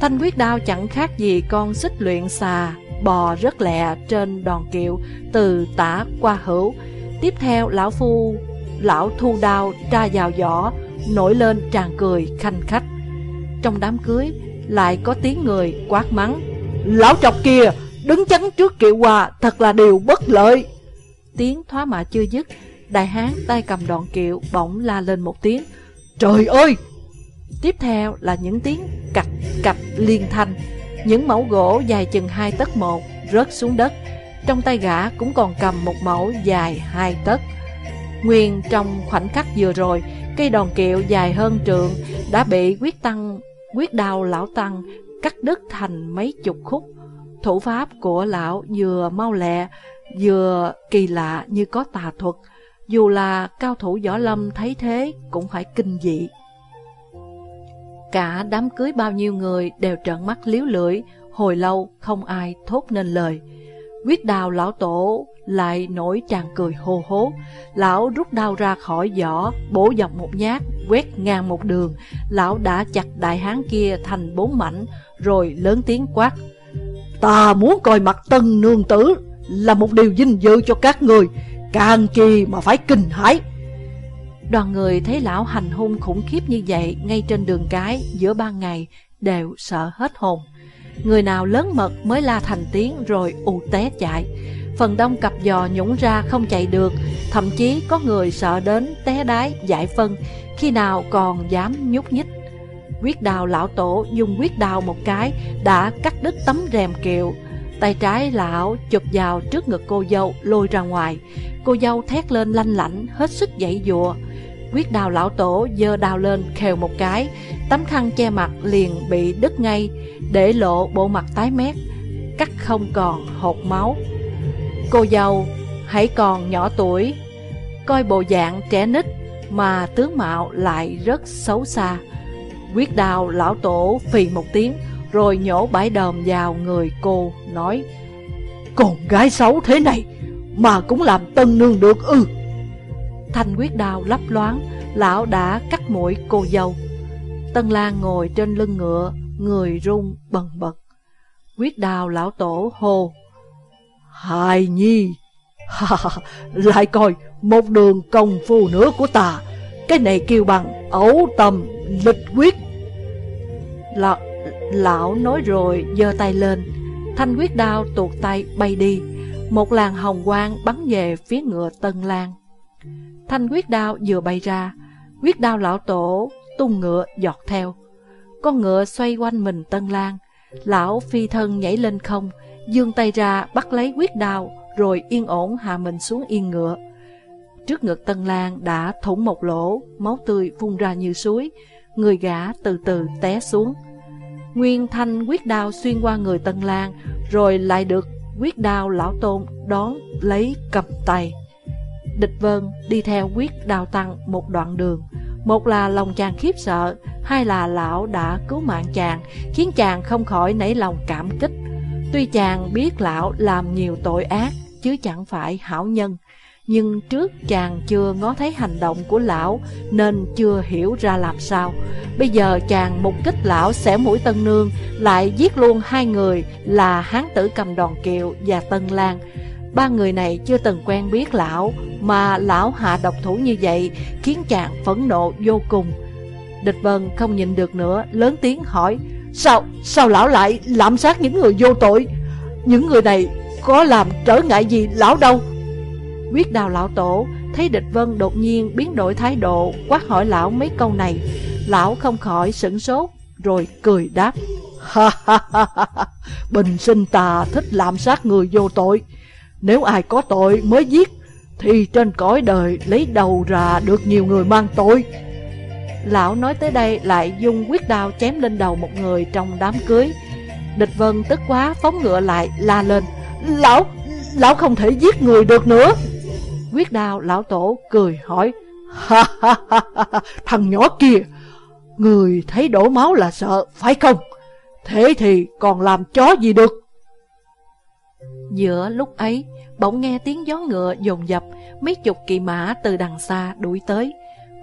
Thanh quyết đao chẳng khác gì con xích luyện xà Bò rất lẹ trên đòn kiệu Từ tả qua hữu Tiếp theo lão phu Lão thu đao tra vào giỏ, Nổi lên tràn cười khanh khách. Trong đám cưới, Lại có tiếng người quát mắng, Lão chọc kia Đứng chắn trước kiệu hòa Thật là điều bất lợi. Tiếng thoá mạ chưa dứt, Đại hán tay cầm đòn kiệu bỗng la lên một tiếng, Trời ơi! Tiếp theo là những tiếng cạch cạch liên thanh, Những mẫu gỗ dài chừng hai tấc một rớt xuống đất, Trong tay gã cũng còn cầm một mẫu dài hai tấc. Nguyên trong khoảnh khắc vừa rồi Cây đòn kiệu dài hơn trượng Đã bị quyết tăng quyết đào lão tăng Cắt đứt thành mấy chục khúc. Thủ pháp của lão vừa mau lẹ Vừa kỳ lạ như có tà thuật. Dù là cao thủ võ lâm thấy thế Cũng phải kinh dị. Cả đám cưới bao nhiêu người đều trợn mắt liếu lưỡi, hồi lâu không ai thốt nên lời. Quyết đào lão tổ lại nổi tràn cười hô hố. Lão rút đao ra khỏi vỏ, bổ dọc một nhát, quét ngang một đường. Lão đã chặt đại hán kia thành bốn mảnh, rồi lớn tiếng quát. Ta muốn coi mặt tân nương tử là một điều vinh dự cho các người, càng kỳ mà phải kinh hãi. Đoàn người thấy lão hành hung khủng khiếp như vậy ngay trên đường cái giữa ban ngày đều sợ hết hồn. Người nào lớn mật mới la thành tiếng rồi ù té chạy. Phần đông cặp giò nhũng ra không chạy được, thậm chí có người sợ đến té đái giải phân, khi nào còn dám nhúc nhích. Quyết đào lão tổ dùng quyết đào một cái đã cắt đứt tấm rèm kiệu. Tay trái lão chụp vào trước ngực cô dâu lôi ra ngoài. Cô dâu thét lên lanh lảnh hết sức dãy dụa. Quyết đào lão tổ dơ đào lên khều một cái. Tấm khăn che mặt liền bị đứt ngay, Để lộ bộ mặt tái mét, Cắt không còn hột máu. Cô dâu, hãy còn nhỏ tuổi, Coi bộ dạng trẻ nít Mà tướng mạo lại rất xấu xa. Quyết đào lão tổ phì một tiếng, Rồi nhổ bãi đờm vào người cô, Nói, Con gái xấu thế này, Mà cũng làm tân nương được ư? Thanh quyết đao lấp loáng, lão đã cắt mũi cô dâu. Tân Lan ngồi trên lưng ngựa, người run bần bật. Quyết đào lão tổ hồ. Hài nhi, lại coi một đường công phu nữa của ta. Cái này kêu bằng ấu tầm lịch quyết. Lão, lão nói rồi giơ tay lên, thanh quyết đao tuột tay bay đi. Một làn hồng quang bắn về phía ngựa Tân Lan. Thanh quyết đao vừa bay ra, quyết đao lão tổ tung ngựa giọt theo. Con ngựa xoay quanh mình Tân Lan, lão phi thân nhảy lên không, dương tay ra bắt lấy quyết đao, rồi yên ổn hạ mình xuống yên ngựa. Trước ngực Tân Lan đã thủng một lỗ, máu tươi phun ra như suối, người gã từ từ té xuống. Nguyên thanh quyết đao xuyên qua người Tân Lan, rồi lại được quyết đao lão tôn đón lấy cầm tay. Địch Vân đi theo quyết đào tăng một đoạn đường. Một là lòng chàng khiếp sợ, Hai là lão đã cứu mạng chàng, Khiến chàng không khỏi nảy lòng cảm kích. Tuy chàng biết lão làm nhiều tội ác, Chứ chẳng phải hảo nhân, Nhưng trước chàng chưa ngó thấy hành động của lão, Nên chưa hiểu ra làm sao. Bây giờ chàng mục kích lão sẽ mũi Tân Nương, Lại giết luôn hai người là Hán tử cầm đòn kiệu và Tân Lan. Ba người này chưa từng quen biết lão Mà lão hạ độc thủ như vậy Khiến chàng phẫn nộ vô cùng. Địch Vân không nhìn được nữa Lớn tiếng hỏi Sao, sao lão lại lạm sát những người vô tội? Những người này có làm trở ngại gì lão đâu? Quyết đào lão tổ Thấy địch vân đột nhiên biến đổi thái độ Quát hỏi lão mấy câu này. Lão không khỏi sửng sốt Rồi cười đáp Ha ha ha ha Bình sinh ta thích lạm sát người vô tội nếu ai có tội mới giết Thì trên cõi đời lấy đầu ra được nhiều người mang tội Lão nói tới đây lại dùng quyết đao chém lên đầu một người trong đám cưới Địch Vân tức quá phóng ngựa lại la lên Lão, lão không thể giết người được nữa Quyết đao lão tổ cười hỏi Ha ha ha ha, thằng nhỏ kia Người thấy đổ máu là sợ, phải không? Thế thì còn làm chó gì được? Giữa lúc ấy, bỗng nghe tiếng gió ngựa dồn dập, mấy chục kỵ mã từ đằng xa đuổi tới.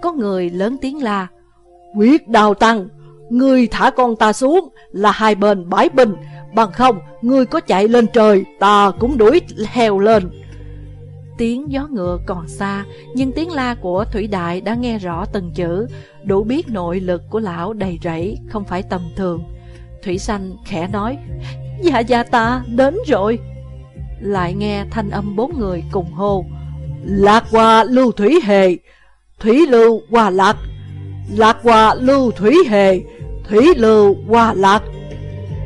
Có người lớn tiếng la, Quyết đào tăng, Ngươi thả con ta xuống là hai bên bãi bình Bằng không ngươi có chạy lên trời Ta cũng đuổi heo lên. Tiếng gió ngựa còn xa Nhưng tiếng la của Thủy Đại đã nghe rõ từng chữ Đủ biết nội lực của lão đầy rẫy Không phải tầm thường. Thủy Sanh khẽ nói Dạ dạ ta đến rồi. Lại nghe thanh âm bốn người cùng hô, Lạc qua lưu thủy hề Thủy lưu qua lạc Lạc qua lưu thủy hề Thủy lưu qua lạc.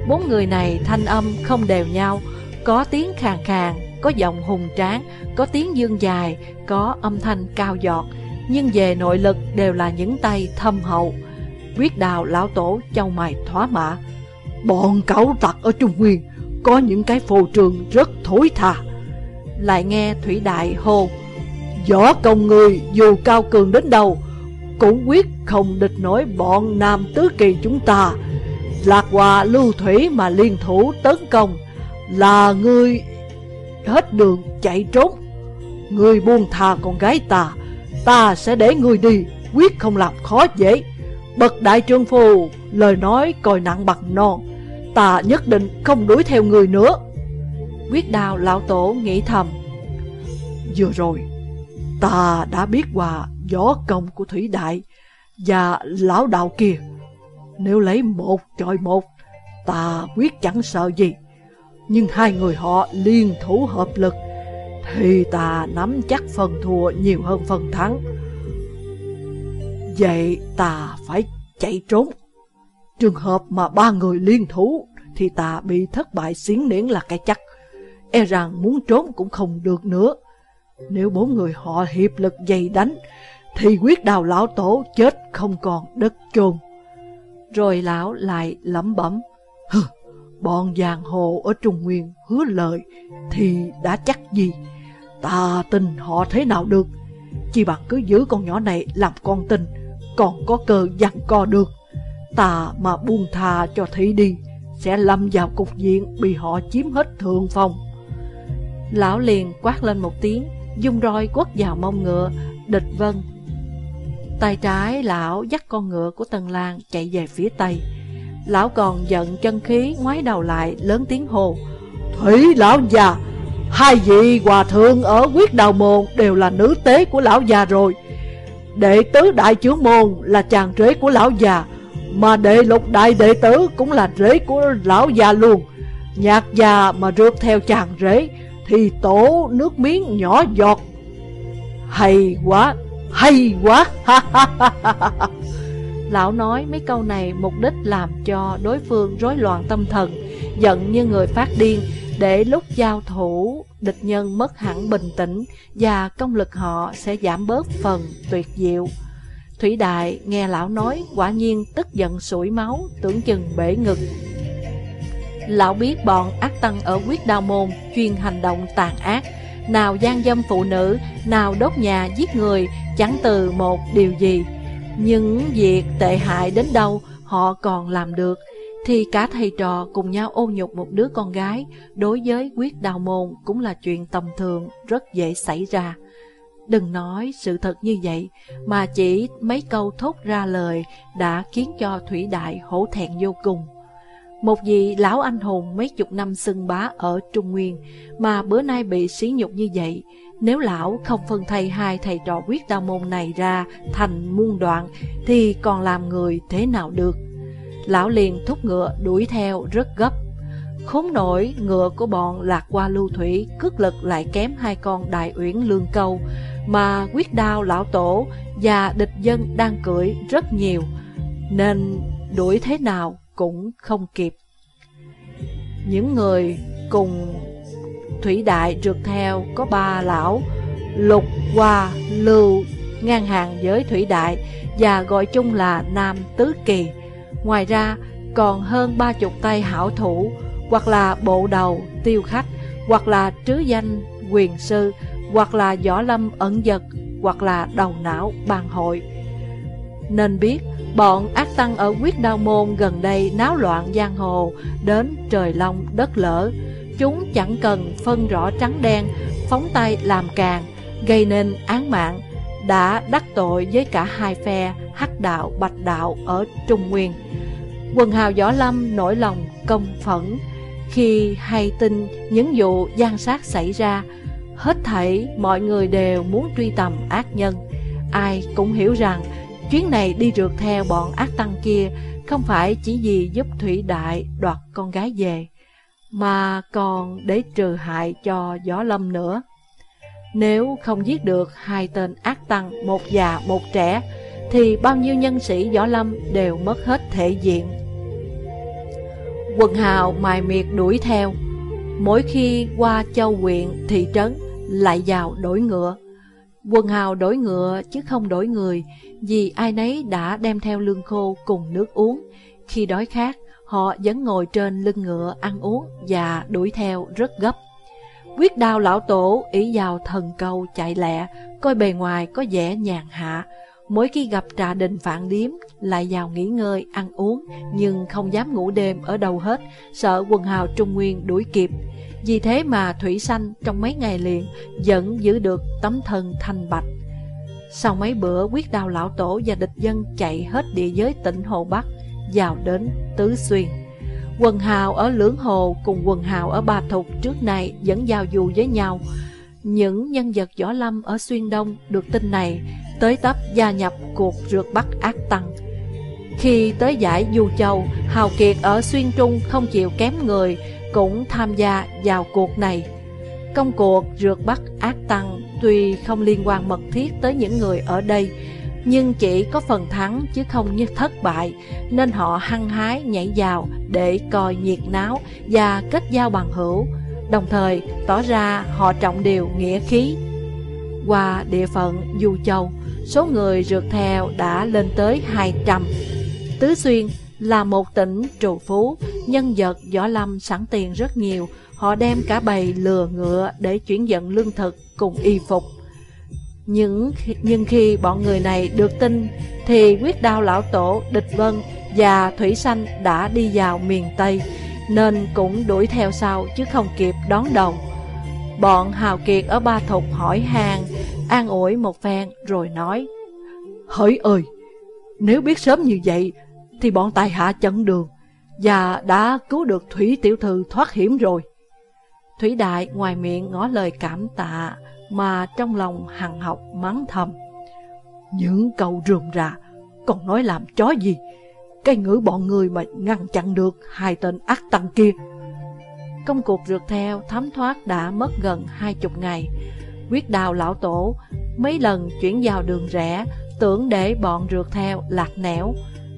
Bốn người này thanh âm không đều nhau, Có tiếng khàn khàn, Có giọng hùng tráng, Có tiếng dương dài, Có âm thanh cao giọt, Nhưng về nội lực đều là những tay thâm hậu. Quyết đào lão tổ châu mày thỏa mạ Bọn cẩu tặc ở Trung Nguyên có những cái phô trường rất thối tha. Lại nghe Thủy Đại hô, Võ công người dù cao cường đến đâu, Cũng quyết không địch nổi bọn Nam Tứ Kỳ chúng ta. Lạc Hòa lưu thủy mà liên thủ tấn công Là người hết đường chạy trốn. Người buông thà con gái ta Ta sẽ để người đi, Quyết không làm khó dễ. Bậc đại trương phù Lời nói coi nặng bằng non. Ta nhất định không đuổi theo người nữa. Quyết đào lão tổ nghĩ thầm. Vừa rồi, Ta đã biết qua võ công của Thủy Đại Và lão đạo kia. Nếu lấy một chọi một, Ta quyết chẳng sợ gì. Nhưng hai người họ liên thủ hợp lực, Thì ta nắm chắc phần thua nhiều hơn phần thắng. Vậy ta phải chạy trốn. Trường hợp mà ba người liên thủ Thì ta bị thất bại xiến nén là cái chắc. E rằng muốn trốn cũng không được nữa. Nếu bốn người họ hiệp lực dày đánh Thì quyết đào lão tổ chết không còn đất chôn. Rồi lão lại lẩm bẩm Hừ, Bọn giang hồ ở Trung Nguyên hứa lời Thì đã chắc gì? Ta tin họ thế nào được? Chỉ bằng cứ giữ con nhỏ này làm con tin Còn có cơ dặn co được. Ta mà buông tha cho thị đi, Sẽ lâm vào cục diện Bị họ chiếm hết thượng phong. Lão liền quát lên một tiếng, Dung roi quất vào mông ngựa, Địch vân. Tay trái lão dắt con ngựa của Tần Lan chạy về phía tây. Lão còn giận chân khí ngoái đầu lại, lớn tiếng hồ Thủy lão già, Hai vị hòa thượng ở quyết đào môn đều là nữ tế của lão già rồi. Đệ tứ đại trưởng môn là chàng trế của lão già mà đệ lục đại đệ tử cũng là rễ của lão già luôn. Nhạc già mà rượt theo chàng rễ thì tổ nước miếng nhỏ giọt. Hay quá, hay quá. Lão nói mấy câu này mục đích làm cho đối phương rối loạn tâm thần Giận như người phát điên. Để lúc giao thủ địch nhân mất hẳn bình tĩnh Và công lực họ sẽ giảm bớt phần tuyệt diệu. Thủy Đại nghe lão nói quả nhiên tức giận sủi máu Tưởng chừng bể ngực. Lão biết bọn ác tăng ở quyết đao môn chuyên hành động tàn ác. Nào gian dâm phụ nữ, nào đốt nhà giết người Chẳng từ một điều gì. Những việc tệ hại đến đâu họ còn làm được. Thì cả thầy trò cùng nhau ô nhục một đứa con gái Đối với quyết đào môn cũng là chuyện tầm thường rất dễ xảy ra. Đừng nói sự thật như vậy, Mà chỉ mấy câu thốt ra lời Đã khiến cho Thủy Đại hổ thẹn vô cùng. Một vị lão anh hùng mấy chục năm xưng bá ở Trung Nguyên, Mà bữa nay bị sỉ nhục như vậy, Nếu lão không phân thay hai thầy trò quyết đao môn này ra thành muôn đoạn, Thì còn làm người thế nào được? Lão liền thúc ngựa đuổi theo rất gấp. Khốn nổi, ngựa của bọn lạc qua lưu thủy Cước lực lại kém hai con đại uyển lương câu mà quyết đao lão tổ và địch dân đang cưỡi rất nhiều Nên đuổi thế nào cũng không kịp. Những người cùng Thủy Đại trượt theo có ba lão, Lục, Hoa, Lưu, ngang hàng với Thủy Đại và gọi chung là Nam Tứ Kỳ. Ngoài ra, còn hơn ba chục tay hảo thủ, hoặc là bộ đầu, tiêu khách, hoặc là trứ danh, quyền sư, hoặc là võ lâm ẩn giật, hoặc là đầu não, bàn hội. Nên biết, Bọn ác tăng ở quyết đao môn gần đây náo loạn giang hồ Đến trời long đất lỡ Chúng chẳng cần phân rõ trắng đen Phóng tay làm càng Gây nên án mạng Đã đắc tội với cả hai phe Hắc đạo, bạch đạo ở Trung Nguyên. Quần hào Võ Lâm nổi lòng công phẫn. Khi hay tin những vụ gian sát xảy ra Hết thảy mọi người đều muốn truy tầm ác nhân. Ai cũng hiểu rằng chuyến này đi rượt theo bọn ác tăng kia Không phải chỉ vì giúp Thủy Đại đoạt con gái về Mà còn để trừ hại cho Võ Lâm nữa. Nếu không giết được hai tên ác tăng, một già một trẻ Thì bao nhiêu nhân sĩ Võ Lâm đều mất hết thể diện. Quần hào mài miệt đuổi theo. Mỗi khi qua châu huyện, thị trấn Lại vào đổi ngựa. Quần hào đổi ngựa chứ không đổi người Vì ai nấy đã đem theo lương khô cùng nước uống. Khi đói khát Họ vẫn ngồi trên lưng ngựa ăn uống Và đuổi theo rất gấp. Quyết đao lão tổ ý vào thần câu chạy lẹ Coi bề ngoài có vẻ nhàn hạ. Mỗi khi gặp trà đình vạn điếm Lại vào nghỉ ngơi, ăn uống Nhưng không dám ngủ đêm ở đâu hết Sợ quần hào Trung Nguyên đuổi kịp. Vì thế mà Thủy Sanh trong mấy ngày liền Vẫn giữ được tấm thân thanh bạch. Sau mấy bữa quyết đào lão tổ và địch dân chạy hết địa giới tỉnh Hồ Bắc Vào đến Tứ Xuyên. Quần hào ở Lưỡng Hồ cùng quần hào ở Ba Thục trước này vẫn giao du với nhau. Những nhân vật võ lâm ở Xuyên Đông được tin này tới tấp gia nhập cuộc rượt bắt ác tăng. Khi tới giải Du Châu, Hào Kiệt ở Xuyên Trung không chịu kém người, cũng tham gia vào cuộc này. Công cuộc rượt bắt ác tăng tuy không liên quan mật thiết tới những người ở đây, nhưng chỉ có phần thắng chứ không như thất bại, nên họ hăng hái nhảy vào để coi nhiệt náo và kết giao bằng hữu, đồng thời tỏ ra họ trọng điều nghĩa khí. Qua địa phận Du Châu, số người rượt theo đã lên tới 200. Tứ Xuyên là một tỉnh trù phú, nhân vật võ lâm sẵn tiền rất nhiều, họ đem cả bầy lừa ngựa để chuyển dẫn lương thực cùng y phục. những nhưng khi bọn người này được tin thì quyết đao lão tổ, địch vân và thủy sanh đã đi vào miền Tây, nên cũng đuổi theo sau chứ không kịp đón đầu. Bọn Hào Kiệt ở Ba Thục hỏi hàng, an ủi một phen rồi nói Hỡi ơi, nếu biết sớm như vậy thì bọn tài hạ chận đường và đã cứu được Thủy Tiểu Thư thoát hiểm rồi. Thủy Đại ngoài miệng ngỏ lời cảm tạ mà trong lòng hằng học mắng thầm. Những câu rườm rà, còn nói làm chó gì? Cái ngữ bọn người mà ngăn chặn được hai tên ác tăng kia. Công cuộc rượt theo thấm thoát đã mất gần hai chục ngày. Quyết đào lão tổ mấy lần chuyển vào đường rẽ, tưởng để bọn rượt theo lạc nẻo.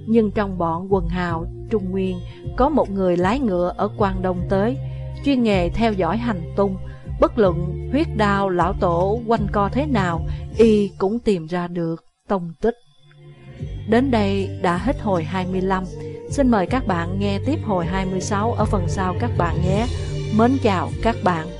Nhưng trong bọn quần hào Trung Nguyên có một người lái ngựa ở Quang Đông tới, chuyên nghề theo dõi hành tung. Bất luận huyết đao lão tổ quanh co thế nào, y cũng tìm ra được tông tích. Đến đây đã hết hồi 25. Xin mời các bạn nghe tiếp hồi 26 ở phần sau các bạn nhé. Mến chào các bạn.